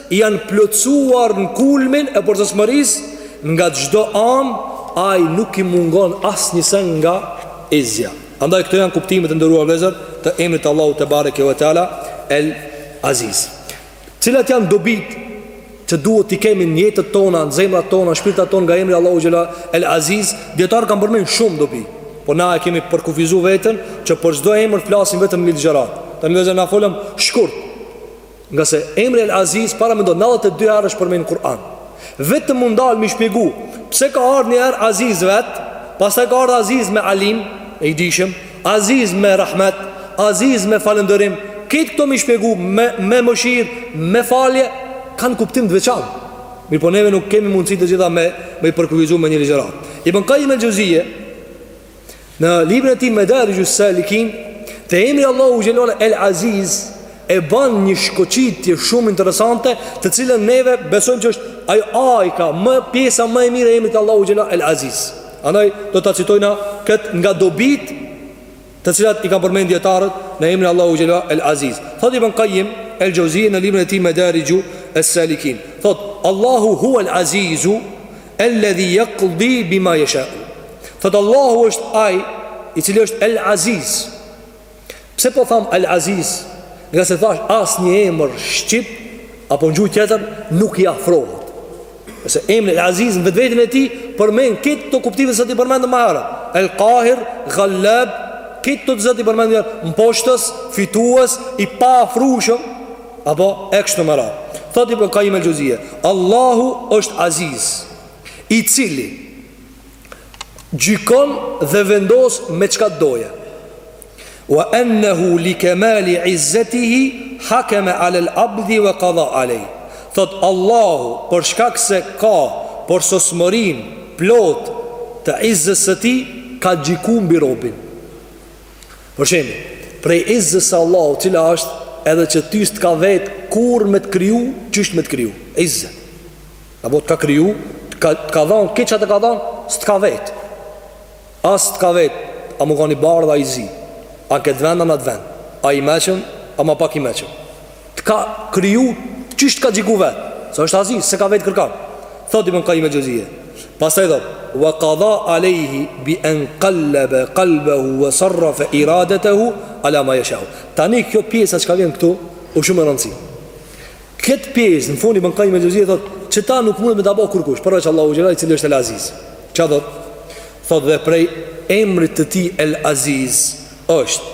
janë plotësuar në kulmin e përsosmërisë nga çdo anë, ai nuk i mungon asnjë send nga izja. Andaj këto janë kuptimet të nderuar vllezër të emrit Allahu tebareke ve teala El Aziz. Cilat janë dobitë që duhet t'i kemi në jetët tona, në zemrat tona, në shpirtat tona nga emri Allahu xhelle ala El Aziz, dijetarët kanë përmend shumë dobi, po na e kemi përkufizu veten që për çdo emër flasim vetëm një ligjëratë. Tani vllezër na folëm shkurt, Nga se emri El Aziz paramendo 92 herë është përmend në Kur'an. Vetëm me u ndal me shpjegu pse ka ardhur një herë Aziz vet, pastaj ka ardhur Aziz me Alim, me i dijshëm, Aziz me Rahmet, Aziz me falënderim. Krejt këto me i shpjegu me me mëshirë, me falje kanë kuptim të veçantë. Mirpo neve nuk kemi mundësi të gjitha me me i përkufizuar me një ligjëratë. Ibn Qayyim el-Jauziyye Në librin e tij Medarij us-Salikin, te emri Allahu xhelle ala el Aziz e bën një shkoqitje shumë interesante, të cilën neve besojmë që është aj ajka më pjesa më e mirë e emrit Allahu xhelle ala el Aziz. Andaj do ta citojna kët nga dobitë të cilat i kanë përmend dijetarët në emrin Allahu xhelle ala el Aziz. Thot Ibn Qayyim el Jauziyye në librin e tij Medarij us-Salikin, thot Allahu huwal Azizu Elladhi yaqdi bima yasha. Thot Allahu është ai i cili është El Aziz. Pse po tham El Aziz? Nga se thash asnjë emër shqip apo në gjuhë tjetër nuk i afrohet. Se emri El Aziz në vetveten e tij përmend krejt këto kuptime çet i përmendëm më herët. El Qahir, Ghallab, krejt këto çet i përmendëm, mposhtës, fitues, i paafrushëm, apo e kështu me radhë. Thotë Ibn Qayyim al-Juzeyy, Allahu është Aziz, i cili gjykon dhe vendos me çka doje. Wa annahu li kamali izzatihi hakama ala al-abdi wa qada alayh. Thot Allahu për shkak se ka përsosmërin plot të izzës së tij ka gjiku mbi robin. Për shembull, prej izzës së Allahut, cila është edhe që ty s'të ka vetë kurrë me të kriju, qysh me të kriju, izze. Apo të ka kriju, të ka, të ka dhanë, këtë çka të ka dhanë, s'të ka vetë. As të ka vetë, a me kan i bardh a i zi, a këtë vend, a në at vend, a i meçëm, a ma pak i meçëm. Të ka kriju, qysh të ka gjiku vet? Se është aziz, se ka vetë kërkan. Thot Ibn Qayyim al-Juzeyy. Pastaj thot: "Wa qada alayhi bi an qallaba qalbahu wa sarrafa iradatahu ala ma yasha." Tani kjo pjesa që kah vjen këtu, është shumë e rëndësishme. Këtë pjesë në fund Ibn Qayyim al-Juzeyy thot, "Qeta nuk mundet me ta bo kurkush, përveç Allahu xhelal, i cili është el-Aziz." Çfarë thot? Thot dhe prej emrit të tij el-Aziz është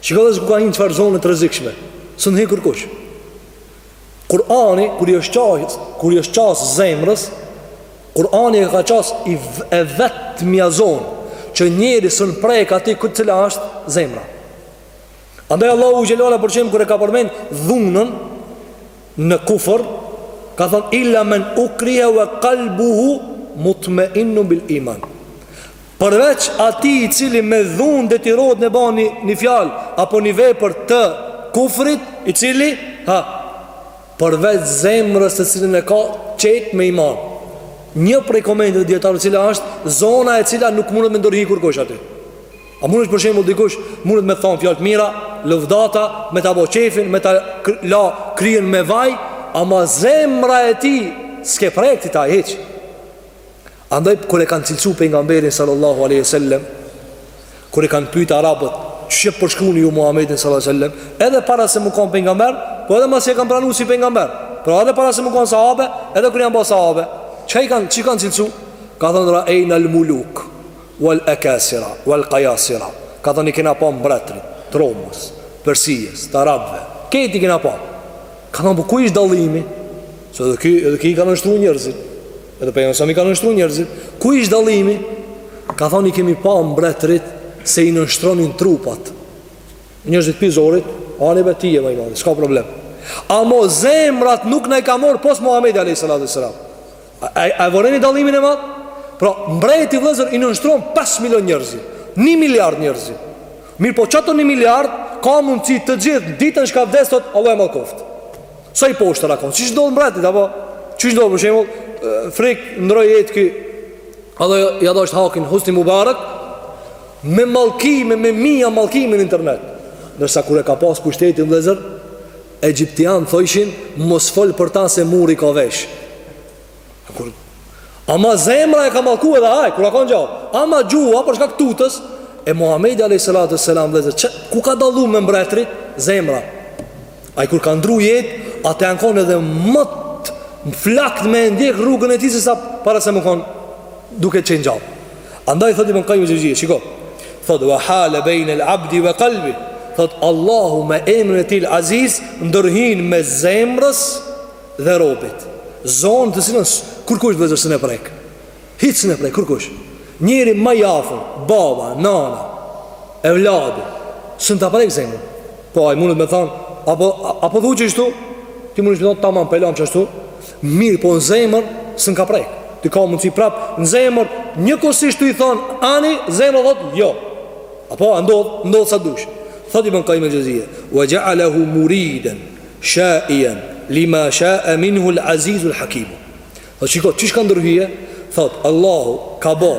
Shiko dhe zë ku ka hinë çfarë zone të rrezikshme s'mun hin kurkush Kurani, kur i është qas Kur i është qas zemrës Kurani e ka qas i v, e vetë mja zonë Që njeri s'mun e prek ati kjo cila është zemra Andaj Allahu xhelala për shembull kur e ka përmen dhunën Në kufër Ka thanë illa men ukrihe ve kalbuhu Mutmeinnun bil iman Përveç atij i cili me dhunë detyrohet me ba një fjalë apo një vepër të kufrit, i cili ha përveç zemrës të cilën e ka qet me iman. Një prej komenteve dijetarve cila është zona e cila nuk mundet me ndërhy kurkush aty. A mundesh për shembull dikush mundet me t'than fjalë të mira, lëvdata, me ta bo qefin, me ta la kryen me vaj, ama zemra e tij s'ke prekti ta hiç. Andaj kur e kanë cilësuar pejgamberin sallallahu alaihi wasallam, kur e kanë pyet arabët, ç'e përshkruani ju Muhamedin sallallahu alaihi wasallam, edhe para se me kon pejgamber, po edhe masi e kanë pranu si pejgamber. Pra edhe para se me kon sahabe, edhe kur janë bërë sahabe, çka i kanë, ç'i kanë cilësu? Ka thënë ra'ayna al-muluk wal akasira wal qayasira. Ka thënë kena pa mbretrit, t'Romës, t'Persisë, të arabëve. Krejt i kena pa. Ka thënë po ku ish dallimi? Se edhe ky, edhe ky kanë nënshtru njerëzit. Edhe për jënësëm i ka nënshtru njerëzit Ku ish dallimi? Ka thonë i kemi pa mbretërit Se i nënshtronin trupat Njerëzit pi zorit Ani be ti je ma i madhi, s'ka problem Ama zemrat nuk na i ka marrë Pos Muhammed a.s. A, a e vëreni dallimin e madh? Pra, mbreti vëllezër i nënshtron 5 milion njerëzit 1 miliard njerëzit Mirëpo qato 1 miliard Ka mundësi të gjithë Ditën çka vdes thotë Allahu e mallkoftë Sa i poshtër a kon, siç ndodh mbretit, apo Siç ndodh për shembull, frik ndrroi jetë ky Allahu ja dhashtë hakin Husni Mubarak Me mallkime, me mija mallkime në internet Ndërsa kur e ka pas pushtetin vëllezër egjiptianët thojshin Mos fol për ta se muri ka vesh Kur ama zemra e ka mallku edhe ai, kur a kan gjallë. Ama gjuha për shkak tutës e Muhamedi alayhi salatu selam vëllezër, ku ka dallu me mbretërit zemra. Ai kur ka ndrru jetë, ata janë kanë edhe më të flaktë me ndjek rrugën e tij se sa para se me kon duke qenë gjallë. Andaj thotë Ibn Qayyim al-Jawziyye, shiko. Thotë wa hala bain al-abdi wa qalbi. Thotë Allahu me emrin e tij El Aziz ndërhyn mes zemrës dhe robit zonë të cilën kurkush vëllezër s'mun e prek hiç s'mun e prek kurkush njeri ma i afërm baba, nana e vllai s'mun ta prek zemrën po ai mundet me thanë a po, a po du qishtu ti mundesh me thanë tamam pe bon qishtu mirëpo në zemër s'e ka prek ti ka mundësi prap në zemër njëkohësisht të i thanë ani zemra thotë jo apo a ndodh ndodh sa dush thotë Ibn Kajim el Xhevzije wa gja'alehu muriden Shaian lima shaa minhu l'azizu l'hakimu. Thotë, shiko, qysh ka ndërhy? Thotë, Allahu ka bo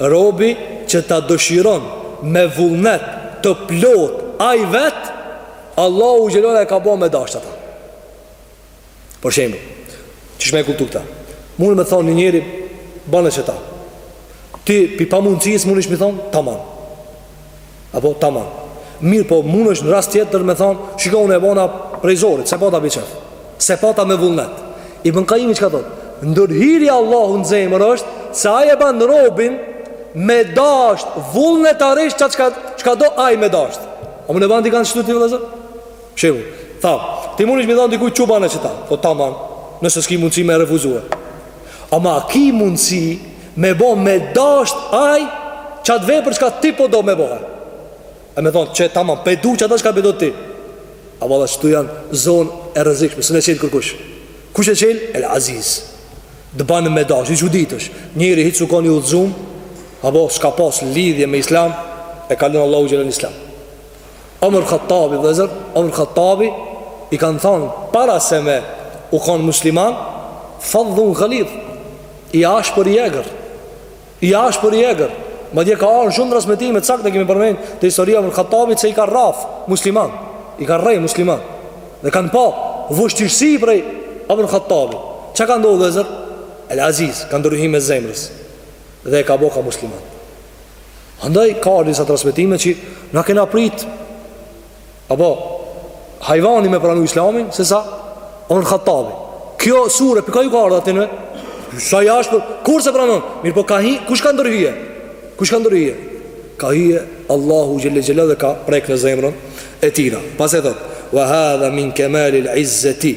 robi që ta dëshiron me vullnet të plotë ai vet, Allahu xhele ve ala e ka bo me dasht ata. Për shembull, qysh me e kuptu këta? Munet me thonë një njeri, bane qeta. Ti, pi pamundësisë, munesh me thonë, tamam. A po tamam. Mirëpo munesh në rast tjetër me thonë, shiko unë e bona prej zorit, s'e pata me qef, s'e pata me vullnet. Ibn Kajimi çka thotë, ndërhyrja e Allahut në zemër është, se ai e ban robin me dasht vullnetarisht qa, çka do ai me dasht. A mun e ban dikan qeshtu ti vëllezër? Shembull, tha, ti munesh me i thonë dikuj çu bane qeta, po tamam, nëse s'ki mundësi me refuzu. Ama a ki mundësi me bo me dasht ai Qat vepër çka ti po do me bo E me thonë qeta ma pe du qeta çka pe do ti A valla qetu janë zonë e rrezikshme S'mun e çel kërkush Kush e çel? El Aziz Të ban me dasht, u çuditesh Njeri hiç s'u kon i udhëzum A bo s'ka pas lidhje me islam E kallën Allahu xhele në islam Omer Khattabi vllezër Omer Khattabi i kanë thonë para se me u konë musliman fadhun ghalidh i ashpër i egër i ashpër i egër madje ka ardh në shumë transmitime të sakta e kemi përmend te historia e Omer Khattabi që i ka rraf musliman i ka rrej musliman dhe kanë pa vështirësi prej Omer Khattabi çka ka ndodh vllezër El Aziz ka ndërhy me zemrës dhe e ka bo ka musliman Andaj ka ardh disa transmetime që na kena prit a po hajvani me pranu islamin sesa Omer Khattabi. Kjo sure pika ju ka ardhur aty në sa i ashpër kurrë s'e pranon. Mirëpo ka hi, kush ka ndërhyje? Kush ka ndërhyje? Ka hyje Allahu xhelle shanuhu dhe ka prek në zemrën e tina. Pastaj thot: "Wa hadha min kamalil izzati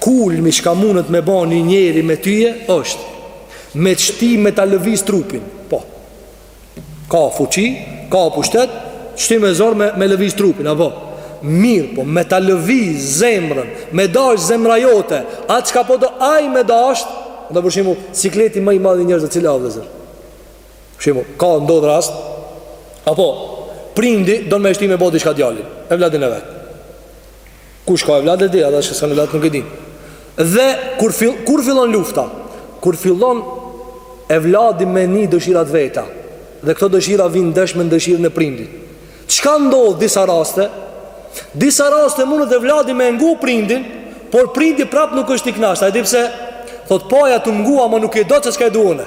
Kulmi çka mundet me ba një njeri me tyje është Me t'shti me ta lëviz trupin Po Ka fuqi, ka pushtet T'shti me zor me, me lëviz trupin A po Mirëpo me ta lëviz zemrën Me dash zemra jote Atë çka po do aj me dash Ndaj për shembull sikleti ma i madh i njerëzve cila o vllezër Për shembull Ka ndodhë rast A po Prindi don me shti me bo diçka djalin Evladin e vetë Kush ka evlat e di, ata që s'kanë evlat nuk e din. Dhe kur fill, kur fillon lufta? Kur fillon evladi me ni dëshirat e veta. Dhe këto dëshira vijnë ndesh me dëshirën e prindit. Çka ndodh disa raste? Disa raste mundet evladi me ngu prindin, por prindi prap nuk është i knaqt. A e di pse? Thot po ja tu m'ngu, ama nuk e do ç'ka e du unë.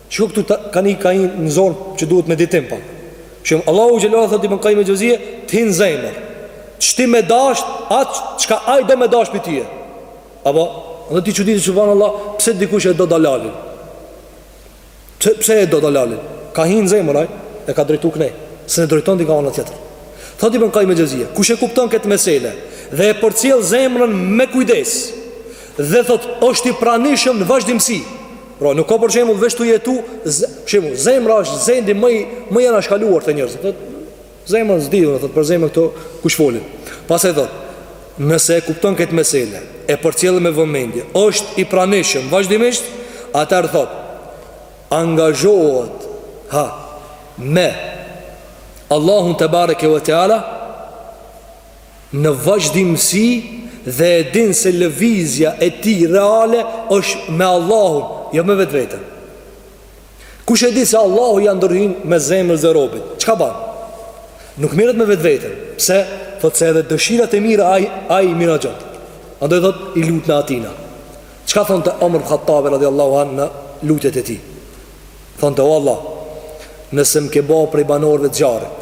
Shiko këtu tu kanë i ka hi në zonë që duhet meditim pak. Se Allahu xhelle thot Ibn Kajim el Xheuzije, të hin n'zemër. Të shti me dasht, atë çka ai do me dasht për tyje. A po, dhe ti çuditesh, subhanAllah, pse dikush e do dalalin? Pse, pse e do dalalin? Ka hi n'zemër ai, e ka drejtu këne. S'e ndrejton ti ka anë tjetër. Thot Ibn Kajim el Xheuzije, kush e kupton këtë mesele, dhe e përcjell zemrën me kujdes, dhe thot, është i pranishëm në vazhdimësi, Pra nuk ka për shembull veç tu jetu, për shembull, zemra është sendi më i anashkaluar te njerëzit. Thot, zemra s'di, çka thot për zemrën këto kush folin. Pastaj thot, nëse e kupton këtë mesele e përcjell me vëmendje, është i pranishëm vazhdimisht, atëherë thot, angazhohet ha me Allahun tebareke ve teala në vazhdimësi dhe e din se lëvizja e tij reale është me Allahun, jo me vetveten. Kush e di se Allahu ndërhin mes zemrës dhe robit, çka ban? Nuk mirret me vetveten, pse thot se edhe dëshirat e mira ai, ai i mira gjatë. Andaj thot i lutna atina. Çka thonte Omer Khattabi radiallahu anhu në lutjet e tij? thonte, O Allah, nëse më ke ba prej banorëve të zjarrit,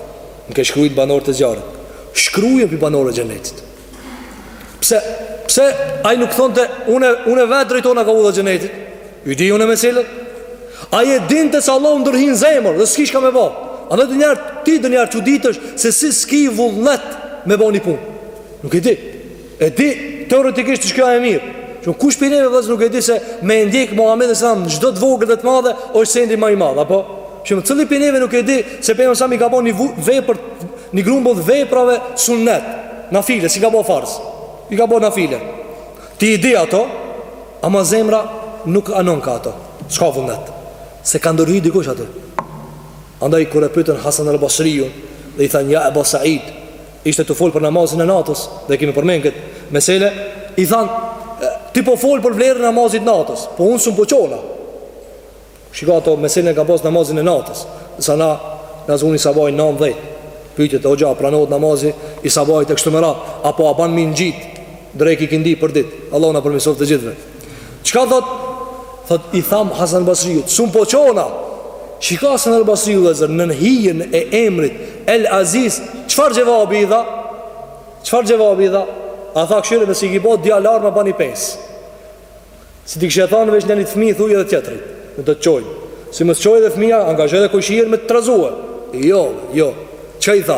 më ke shkrujt banor të zjarrit, shkrujem prej banorëve të xhenetit. Pse, pse ai nuk thonte, unë, unë vetë drejtona ka udha e xhenetit? I di unë me i çelë? Ai e dinte se Allah ndërhyn n'zemër dhe s'ki çka me ba. Andaj ndonjëherë, ti ndonjëherë çuditesh se si s'ki vullnet me ba një punë. Nuk e di. E di, teoretikisht është shkja e mirë. Kush prej neve vllezër nuk e di se me e ndjekë Muhammedin alejhi selam në çdo të vogër dhe të madhe, është sendi ma i madhe, apo? Cili prej neve nuk e di se Pejgamberi alejhi selam i ka bo një vepër, një grumbull veprave sunnet, nafile, s'i ka bo farz, i ka bo nafile. Ti i di ato, ama zemra nuk anon ka ato, s'ka vullnet, se ka ndërhy dikush atë. Andaj, kur e pytën Hasan al-Basriun, dhe i thanë ja Eba Said, ishte tu fol për namazin e natës dhe e kemi përmend kët mesele i thanë ti po fol për vlerën e namazit të natës po unë s'un po çona shiko ato meselen e kanë pas namazin e natës sa na na zuni sabahi 90 pyetjet te hoxha pranohet namazi i sabahit e kështu me radhë apo a ban m'i ngjit drekë ikindi për ditë allahu na përmisoftë të gjithëve Çka thotë? Thotë, i thanë Hasan Basriut, s'un po çona. Shiko Hasan El Basriun vllezër, nën hijen e emrit El Aziz, çfarë xhevabi i dha? Çfarë xhevabi i dha? A tha kshire, nëse i ki bo, dhjetë alarme bani pesë. Si ti kishe thanë, veç njanit fmi, thuj edhe tjetrit, me të çu. Si me të çu edhe fmija, angazhoj edhe kojshitë me të trazue. Jo, jo, çka i tha?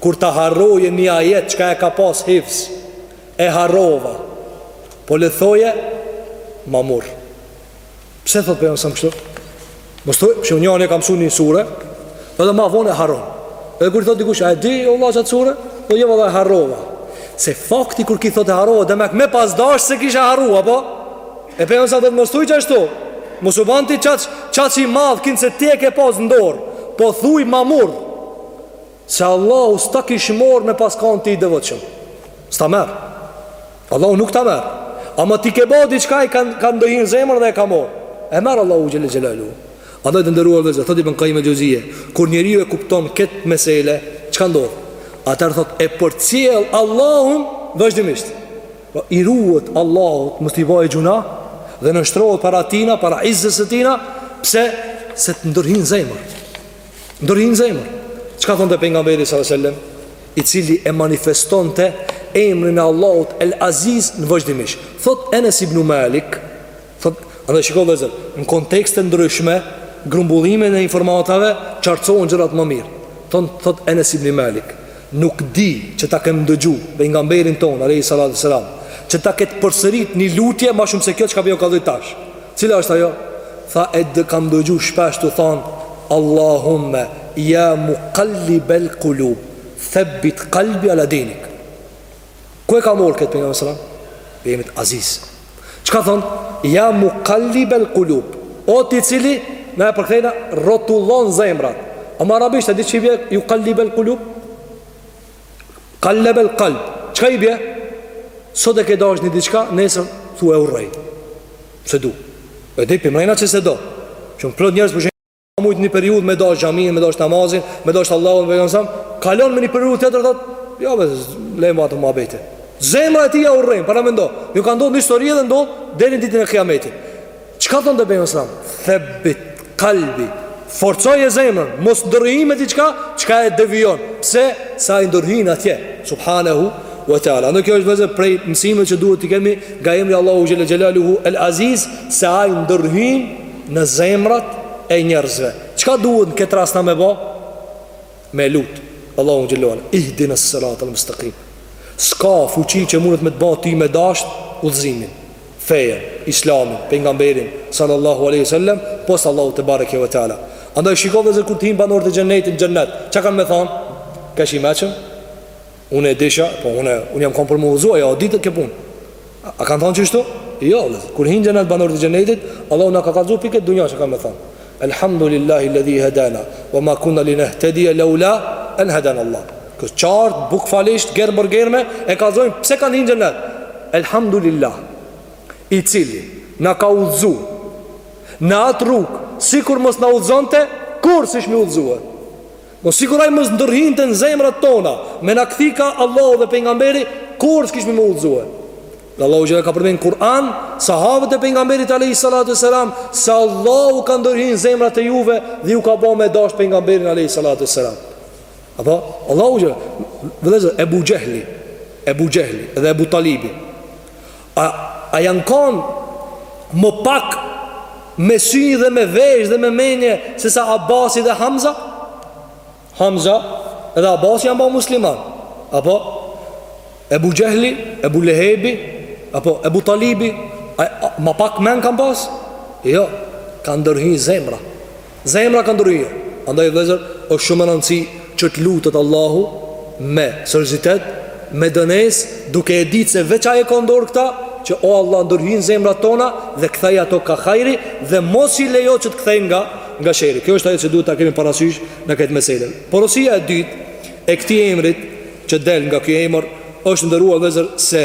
Kur ta harroje një ajet çka e ka pas hifz e harrova. Po le thojë m'u murr. Pse thotë pejgamberi alejhi selam kështu? Mos thuj, pse unë një e kam msu ni sure, edhe ma vonë e harron. Edhe kur i thotë dikush, a e di vlla çat sure? Po jo valla e harrova. Se fakti kur ti thu e harrova, demek me pas dasht s'e kisha harru, apo? E pejgamberi alejhi selam thotë mos thuj çashtu. Mos u ban ti çaq çaq i madh, kinse ti e ke pas në dorë. Po thuj m'u murr. Se Allahu s'ta kish marrë me pas kanë ti i devotshëm S'ta merr Allahu nuk ta merr Ama ti ke bo diçka i ka ndërhy n'zemër dhe e ka marrë E merr Allahu xhele xhelaluhu Andaj të nderuar vllezër Thotë Ibn Kajim el Xhevzije Kur njeriu e kupton këtë mesele Çka ndodh Atëherë thotë e përcjell Allahun Vazhdimisht po, I ruhet Allahut Mos t'i bojë gjynah Dhe nënshtrohet para tina Para izzetit së tina Pse se të ndërhyn n'zemër Ndërhyn n'zemër. Çka thonte pejgamberi sallallahu alajhi wasallam, i cili e manifestonte emrin e Allahut El Aziz në vazhdimisht. Thotë Enes ibn Malik, thotë, andaj shikoni vllezër, në kontekste të ndryshme, grumbullimin e informatave, qartësohen gjërat ma mirë. Thotë, thotë Enes ibn Malik, Nuk di që ta kem ndëgju pejgamberin tonë alejhi salatu ve selam që ta ketë përsërit një lutje ma shumë se kjo çka po ju kallzoj tash. Cila është ajo? Tha e dë kam ndëgju shpesh tu than Allahumme ja mukallibel kulub thebbit kalbi ala dinik. Ku e ka morë këtë pejgamberi sallallahu alajhi wasallam? Prej emrit Aziz. Çka thon? Ja mukallibel kulub. O ti i cili, na e përkthejna rrotullon zemrat. Ama arabisht e di ç'i bje jukallibel kulub? Kallebel kalb. Çka i bje? Sot e ke dash një diçka, nesër thu e urrej. S'e du. E di përmrena që s'e do. Kemi plot njerëz për Ka mujtë një periud me dash xhamin, me dash namazin, me dash Allahun, me dash Allahun, kalon në një periud tjetër Ja be, lejmë ato muhabete Zemra e tij e urren, paramendo Kjo ka ndodhë në histori edhe ndodhë Deri n'ditën e kiametit Çka thotë alejhi selam? Thebbit kalbi Forcoje zemrën Mos ndërhin diçka Çka e devijon Pse? Se ai ndërhin atje Subhanehu ve teala Edhe kjo është vllezër prej mësimeve që duhet t'i kemi Nga emri i Allahut Xhelle Xhelaluhu El Aziz Se ai ndërhin në zemrat e njerëzve çka duhet në këtë rast na me bo me lut Allahun xhele ve ala ihdina sirate el mustaqim s'ka fuqi që mundet me të bo ti me dasht udhëzimin fejen islamin pejgamberin sallallahu alaihi wasallam pos Allahut tebareke ve teala andaj shiko vllezër kur të hyn banorët e xhennetit në xhennet çka kanë me than kesh i meçëm Unë e disha, po unë unë jam kon për m'u udhëzu, ja u ditke kjo punë. A, a kanë thonë kështu? Jo, dhe, kur hinë n'xhenet banorët e xhenetit, Allahu na ka kallëzu për këtë dunja çka kanë me thonë. Elhamdulillahi ledhi hedana, wa ma kuna li nehtedije laula en hedan Allah. Kështu qartë, bukvalisht, germë për germe, e kallëzojnë pse kanë hi n'xhenet. Elhamdulillah, i cili na ka udhëzu, në atë rrugë, sikur mos na udhëzonte, kurrë s'ishim udhëzue. Po sikur ai mos ndërhinte në zemrat tona, me na kthy kah Allahu dhe pejgamberi, kurrë s'kishim m'u udhëzue. Dhe Allahu i ka përmend n'Kur'an, sahabët e pejgamberit alayhi salatu selam, se Allahu ka ndërhy n'zemrat e juve dhe ju ka bë me dash pejgamberin alayhi salatu selam. Apo Allahu që vëllezër Ebu Xhehli, Ebu Xhehli dhe Ebu Talibi. A a janë kon më pak me sy dhe me vesh dhe me menje se sa Abasi dhe Hamza? Hamza dhe Abasi janë ba musliman. Apo Ebu Xhehli, Ebu Lehebi, apo Ebu Talibi, a, a, ma pak men kanë pas? Jo, ka ndërhy n'zemra. Zemra ka ndërhy, andaj vëllezër është shumë me rëndësi që të lutet Allahu me seriozitet, me dënesë, duke e ditë se veç Ai e ka në dorë këta, që o Allah ndërhyj në zemrat tona dhe kthej ato ka hajri dhe mos i lejo që të kthehen nga nga sherri. Kjo është ajo që duhet ta kemi parasysh në këtë meselë. Porosia e dytë e këtij emrit që del nga ky emër është nderuar vëllezër se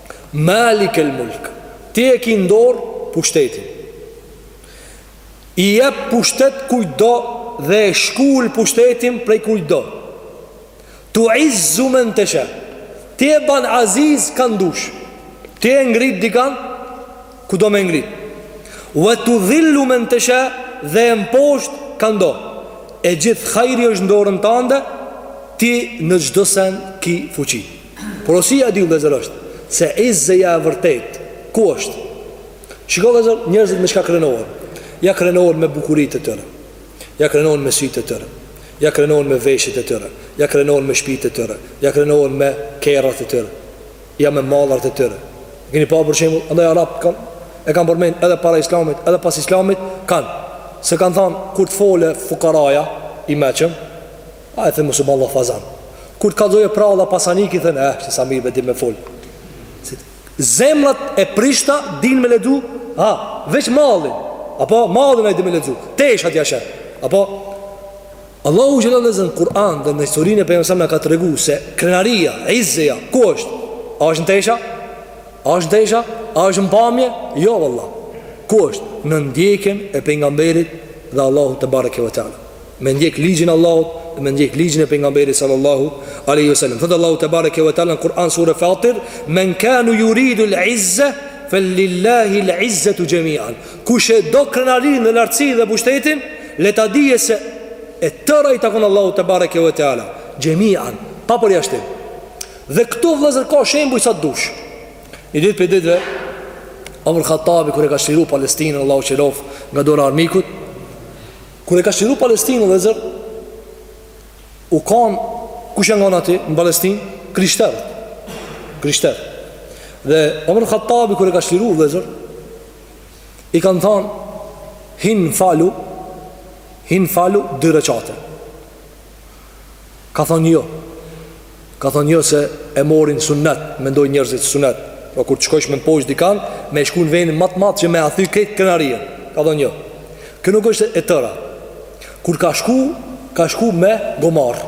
Malikel Mulk, ti e ki n'dorë pushtetin. I jep pushtet kujt do dhe e shkul pushtetin prej kujt do. Tu izzu men tesha. Ti e ban aziz kanë dush. Ti e ngrit dikan ku do me ngrit. Wa tu dhillu men tesha dhe e nposhtë kanë do. E gjithë hajri është n'dorën tande, ti në çdo sen ki fuqi. Porosia e dytë vëllazër është se izzeja e vërtet ku është? Shiko vëllazër, njerëzit me çka krenohen? Ja krenohen me bukuritë e tyre. Ja krenohen me sytë e tyre. Ja krenohen me veshjet e tyre. Ja krenohen me shtëpitë e tyre. Ja krenohen me kerrat e tyre. Ja me mallrat e tyre. E keni pa për shembull, andaj arab a e kam përmend edhe para islamit, edhe pas islamit kanë se kanë thënë kur të fole fukaraja i meçëm, I thonë mos u ban llafazan. Kur të kallxon pralla pasaniki thonë eh se sa mirë po din me fol. Se zemrat e prishta s'din me lexu, ha, veç mallin. Apo mallin ai din me lexu. Tesh atje shef. Apo Allahu xhel-le vllezër n'Kur'an dhe në historinë e pejgamberit na ka tregu se krenaria, izzeja, ku është? A është në tesha? A është në tesha? A është në pamje? Jo valla. Ku është? Në ndjekjen e pejgamberit dhe Allahut te bareke ve teala. Me ndjek ligjin e Allahut dhe me ndjek ligjin e pejgamberit sallallahu alaihi wasallam. Thot Allahu te bareke ve teala në Kur'an sure Fatir, "Men kana yuridu al-izza falillahi al-izzatu jami'an." Kush e do krenarinë dhe lartësinë dhe pushtetin, le ta dijë se e tëra i takon Allahut te bareke ve teala, jami'an, pa përjashtim. Dhe këtu vëllazër ka shembuj sa dush. Një ditë prej ditëve Omer Hattabi kur e ka çliru Palestinën, Allahu e çliroftë nga dora armikut, Kur e ka çliru Palestinën vllezër U kanë Kush janë kon aty në Palestinë Krishterët Krishterët Dhe Omer Hattabi kur e ka çliru vllezër I kanë thanë Hin falu Hin falu dy reqate Ka thonë jo Ka thonë jo se e morrin sunet Mendojn njerzit sunet Pra po kur të shkojsh me nposht dikan Me i shku në venin ma t'madh që me ia thy krejt krenarinë Ka thonë jo Kjo nuk është e tëra Kur ka shku Ka shku me gomar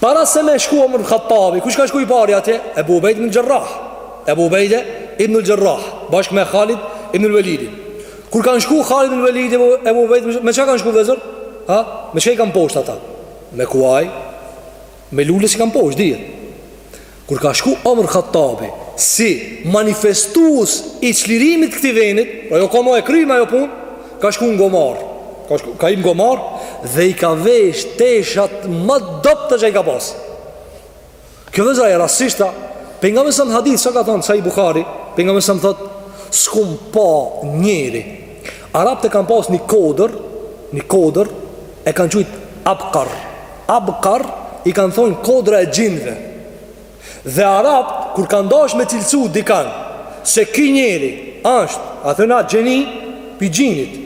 Para se me shku Omer Hattabi Kush ka shku i pari atje Ebu Ubejde ibn Xherrah Ebu Ubejde ibn Xherrah Bashk me Halid ibn Velidin Kur kanë shku Khalid ibn Velidi e Abu Ubejd me çka kanë shku vllezër? Ha? Me çka i kanë mposhtë ata? Me kuaj. Me lule s'i kanë mposhtë, dihet. Kur ka shku Omar Khattabi si manifestues i çlirimit të këtij vendit, pra u kon mo e kryme ajo punë, ka shku në gomar. Ka shku, ka hip n'gomar dhe i ka vesh teshat ma t'dobta që i ka pas. Kjo vllezër e rastësishme Pejgamberi a.s. në hadith sahih ka thonë Sahih Bukhari Pejgamberi a.s. thot S'kom pa njeri Arabët e kanë pas një kodër Një kodër E kanë qujt abkar Abkar I kanë thonë kodra e xhinve Dhe arabët Kur kanë dash me cilësu dikan Se ky njeri Ashtë A thonë gjeni Pi xhinit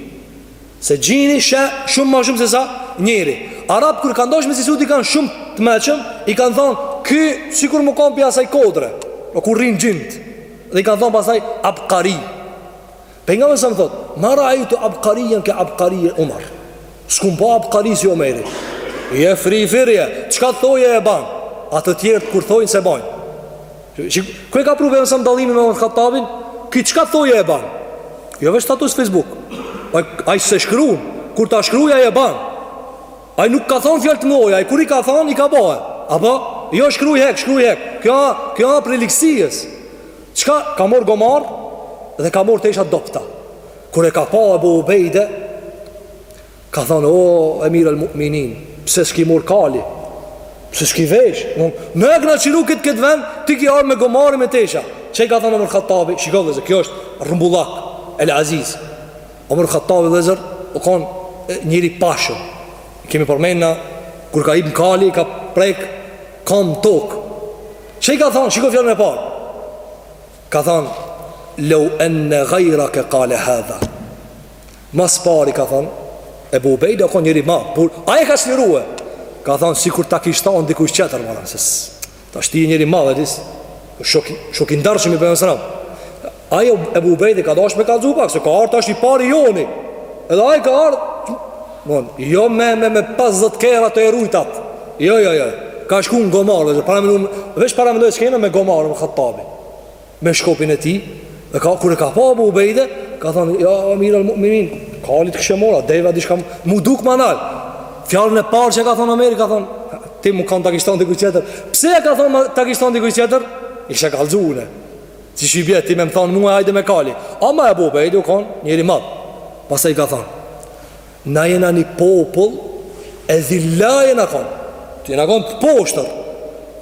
Se xhini sheh shumë ma shumë se sa njeri Arabët kur kanë dashtë me cilësu dikan shumë të meçëm I kanë thonë ky sikur me kanë pi asaj kodre O po ku rrinë xhint Dhe i kanë thonë pastaj abkari Pejgamberi a.s. thotë Ma raejtu abkarijen ke abkarije Umar S'kom pa abkari si Omeri Jefri ferjeh Çka thoje e ban A të tjerët kur thojnë s'e bajnë Ku e ka pru Pejgamberi a.s. dallimin me Omar Khattabin? Ky çka thoje e ban. Jo veç status Facebook. Ai ai s'e shkrun, kur ta shkruaj ai e ban. Ai nuk ka thon fjalë të mëdha, ai kur i ka thon i ka ba. Apo jo shkruaj hek, shkruaj hek. Kjo kjo për liksies. Çka ka marr gomar dhe ka marr tesha t'dobta. Kur e ka pa Abu Ubeide Ka thonë, o, emir el mu'minin, pse s'ki morr kali? Pse s'ki vesh? Ne e kena çliru këtë këtë vend, ti ki ardh me gomar e me tesha. Ç'i ka thonë Omer Khattabi? Shiko vllezër, kjo është rrumbullak, el aziz. Omer Khattabi vllezër, u konë njeri i pashëm. Kemi përmend ne, kur ka hip n'kali, ka prek, kam tokë. Që i ka thonë, shiko fjalën e parë? Ka thënë, "Lau anna ghayraka qala hadha." Mas pari ka thënë, "Ebu Ubejda u konë njeri i madh, por ai e ka çliru." Ka thënë, "Sikur ta kish thënë dikush tjetër, mora, se tash ti je njeri i madh, e di, shok shok i ndershëm i Pejgamberit sallallahu alajhi wasallam." Ai Ebu Ubejda ka dashur me kallxu pak, se ka ardhur tash i pari joni. Edhe ai ka ardhur Bon, jo me me me pesëdhetë kerra të rujtat Jo, jo, jo Ka shku në gomar dhe paramendo Veç paramendoje skenën me gomar Omer Khattabi Me shkopin e tij Dhe ka kur e ka pa Abu Ubejde Ka thonë, ja, emir al mu'minin Kalin t'kishe marr, deven diçka m'u duk ma nalt Fjalën e parë që ka thonë Omeri Ka thonë, ti mu kanë ta kish thanë dikush tjetër Pse e ka thonë ta kish thanë dikush tjetër I kisha kallzu Qish i bje, ti me më thonë mua hajde me kali. Ama Ebu Ubejde u konë njeri i madh. Pasaj ka thonë, na jena një popull edhil-la jena konë. Ti jena konë të poshtër.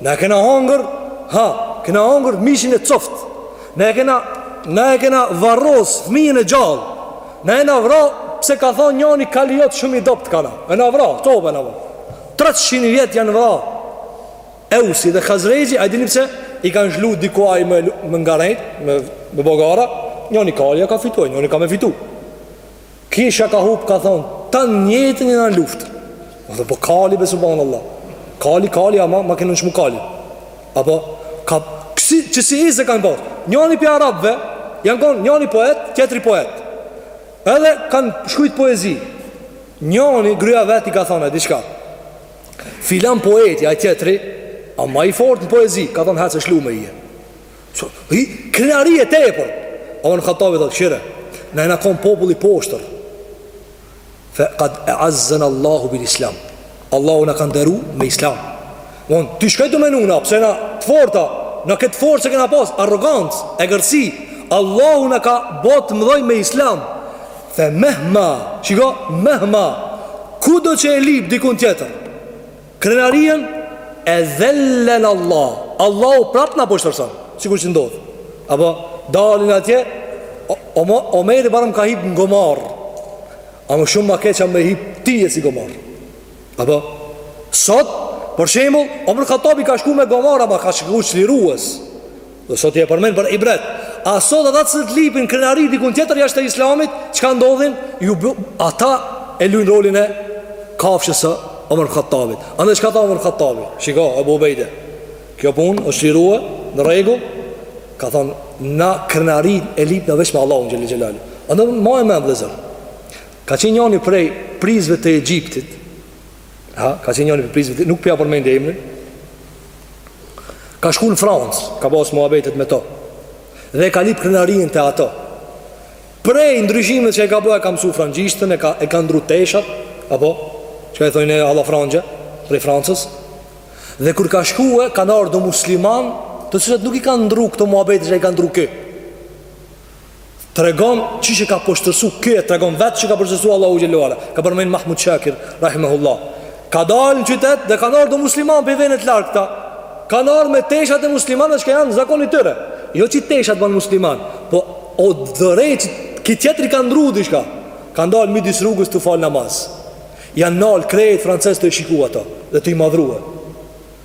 Na e kena hangër, ha, kena hangër mishin e coftë. Na e kena, na e kena varros fëmijën e gjallë. Na jena vra, pse ka thonë njani kali jot shumë i dobt kana. Jena vra, tobe jena vra. 300 vjetë janë vra. Eusi dhe Khazrexhi, a e dini pse i kanë zhlu diku ai me, me ngarrejt, me, me bo gara, njëri kali a ka fituar, njëri ka me fitu. Ky që ka hup ka thon, ta njëjtën në luftë. Apo po kali be subhanallah. Kali kali ama e kanë çmu kali. Apo ka si që si se kanë bërë. Njëri pi arabëve janë kon njëri poet, tjetri poet. Edhe kanë shkruajt poezi. Njëri gruaja e vet i ka thonë diçka. Filan poeti, ai tjetri, a ma i fort në poezi, ka thonë hec e shlu me i e. So, i, krenari e tepërt. Omer Khattabi tha kqyre, na jena konë populli poshtër. Fe kad eazzena Allahu bil islam. Allahu na ka nderu me islam. Mon, ti çka je tu menu, na pse na të forta, na këtë forcë e kena pas, arrogancë, egërsi. Allahu na ka bo të mëdhaj me islam. Fe mehma, shiko, mehma, kudo që e lip dikun tjetër, krenarinë edhel-lena Allah, Allahu prap na poshtërson, sikur që ndodh, apo dalin atje, o, o, o, Omeri barem ka hip në gomar, a më shumë ma keq a me hip ti je si gomar, apo, sot, për shembull, Omer Khattabi ka shku me gomar, ama ka shku çlirues, Dhe sot i e përmen për ibret A sot ata të cilët lipin krenari dikun tjetër jashtë islamit Çka ndodhin? Ju bu, ata e lujnë rolin e kafshës së Omer Khattabit Andaj çka tha Omer Khattabi? Shiko, Ebu Ubejde Kjo punë është shirue në rregull Ka thonë, na krenarinë e lipim veç me Allahun xhel-le xhelaluhu Andaj more vllezër Ka qenë njani prej prijësve të Egjiptit Ha, ka qenë njëri prej prijësve, nuk po ja përmendi emrin. Ka shku në Francë, ka pas muhabetet me to. Dhe e ka lip krenarinë te ato. Prej ndryshimet që i ka bo, e ka mësu frangjishten, e ka, e ka ndru teshat, apo, çka i thojnë allafranga, prej Francës. Dhe kur ka shku e, kanë ardh do musliman, të cilët nuk i ka ndru këto muhabetet që i ka ndru ky. tregon çish e ka poshtërsu ky e tregon vetë që e ka poshtërsu Allahu xhel-le ve ala ka përmend Mahmud Shakir rahimahullah ka dalë në qytet dhe kanë ardh do musliman pi vendet e largëta kanë ardhur me teshat e muslimanëve çka janë zakoni i tyre jo që teshat bën musliman po o dërejt ky tjetri ka ndru diçka kanë dalë midis rrugës tu falë namaz janë nalë krejt francezët tu i shikua ata dhe tu i madhrua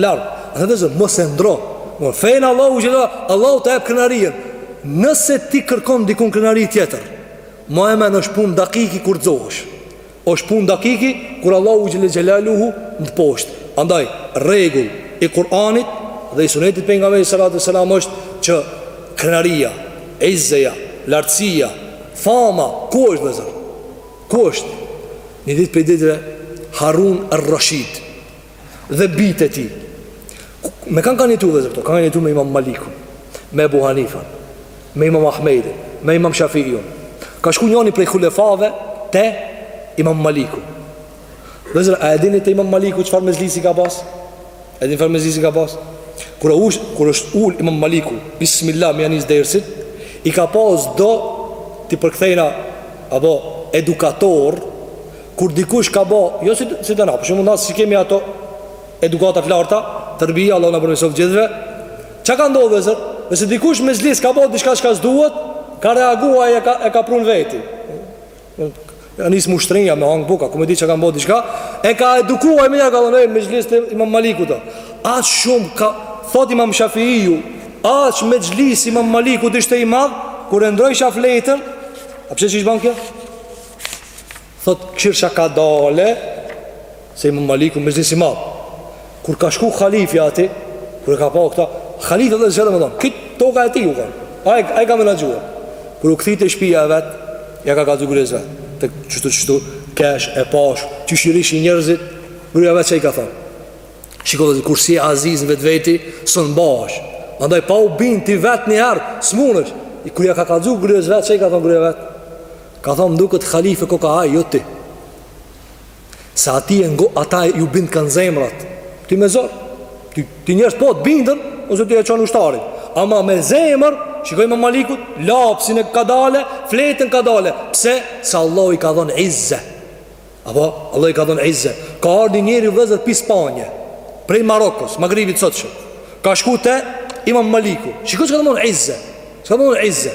Larg, atë të zë, mos e ndro fejnë Allahu që da Allahu ta ep krenarijen Nëse ti kërkon dikun krenari tjetër Maje men është pun dakiki kur të rrzohesh është pun dakiki kur Allahu xhele xhelaluhu në të posht Andaj, rregull i Kur'anit dhe i sunetit Pejgamberit alejhi salatu selam është që krenarija, izzeja, lartësia, fama, ku është vllezër? Ku është? Një ditë prej ditëve Harun Rashid dhe bijtë e tij. Me kanë kanë jetu vllezër këta, kanë jetu me Imam Malikun, me Ebu Hanifën, me Imam Ahmedin, me Imam Shafiun. Ka shku njoni prej hulefave te Imam Maliku. Vllezër, a e dini te Imam Maliku çfarë mexhlisi ka pas? A e dini çfarë mexhlisi ka pas? Kur është kur është ul Imam Maliku, bismillah me ia nis dersit, i ka pas do t'i përkthejna apo edukator Kur dikush ka bo, jo si, si te na, për shembull na s'i kemi ato edukatat e larta, terbija, Allahu na përmirsoftë gjithve, çka ka ndodh vllezër, nëse dikush n'mexhlis ka bo diçka çka s'duhet, ka reagu e ka, e ka pru n'veti, ja nis mu shtri ja me hangër bukë, ku me dit çka ka bo diçka, e ka eduku e minja ka n'mexhlis të imam Malikut, aq shumë ka, thot imam Shafiiu, aq mexhlisi imam Malikut ishte i madh, kur e ndrojsha fletën, a pse që ishë banë kjo? Thot kqyrsha kadale Se imam Maliku me zisi madh Kur ka shku halifja aty Kur e ka pa këta Halifja vllezër do me thonë Krejt toka e tij u kanë A e, a e ka me në gjua Kur u kthy te shpia e vet Ja ka kallxu grues vet qështu qështu Kesh e pash Qysh rrishin njerëzit Gruja vet çka i ka thonë Shiko vllezër Kur s'je aziz në vetveti Së në bash Andaj pa u bind ti vet një herë S'munesh E kur ja ka kallxu grues vet Çka i ka thonë gruja vet Ka thonë më duket halife koka aj, jo ti Se atij e ngo, ata ju bindkan zemrat Ti me zor Ti, ti njerëz po të binden Ose ti e çon ushtarin Ama me zemër, shiko imam Malikut Lapsin e kadale, fletën kadale Pse, se Allahu i ka dhonë izze Apo, Allahu i ka dhonë izze Ka ardh njeri vllezër pi Spanje Prej Marokos, Magribit sotshëm Ka shku te imam Maliku Shiko çka domethonë izze Çka domethonë izze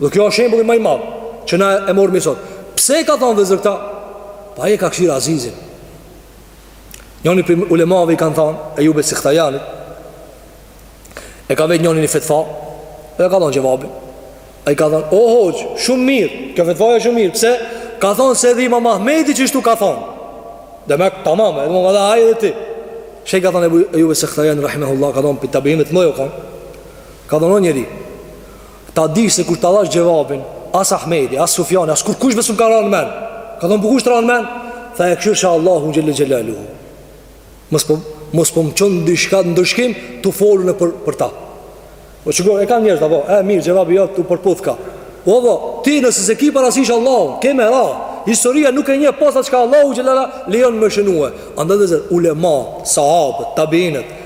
Dhe kjo është shembulli më i madh që na e morëm sot. Pse e ka thënë vllezër këta? Po ai e ka kqyr azizin. Njëri prej ulemave i kanë thënë Ejub es-Sihtijani. E ka vetë njëri një fetva, e ka dhënë xhevabin. Ai ka thënë, "O hoxhë, shumë mirë. Kjo fetva është shumë mirë. Pse? Ka thënë se edhe imam Ahmedi qështu ka thënë. Domethënë tamam, edhe më dha ai edhe ti. Çka i ka thënë Ejub es-Sihtijani rahimehullah, ka thënë pi tabiinëve u kanë. Ka dhënë njëri. Ta dish se kur ta dhash gjevabin As Ahmedi, as Sufjani, as kurkush besom s'ka ra n'men Ka thonë për kush të ra n'men Tha e këshu shë Allahu xhel-le xhelaluhu Mos po, mos po më çon në shka të ndërshkim Të folun për, për ta O që e ka njërë të bo E mirë, gjevabi jo të përputh ka Opo, ti nëse s'e ki parasysh Allahu Ke me ra Historia nuk e njeh posa që ka Allahu xhel-le lejon me shënue Andë dhe zër, ulema, sahabët, tabinët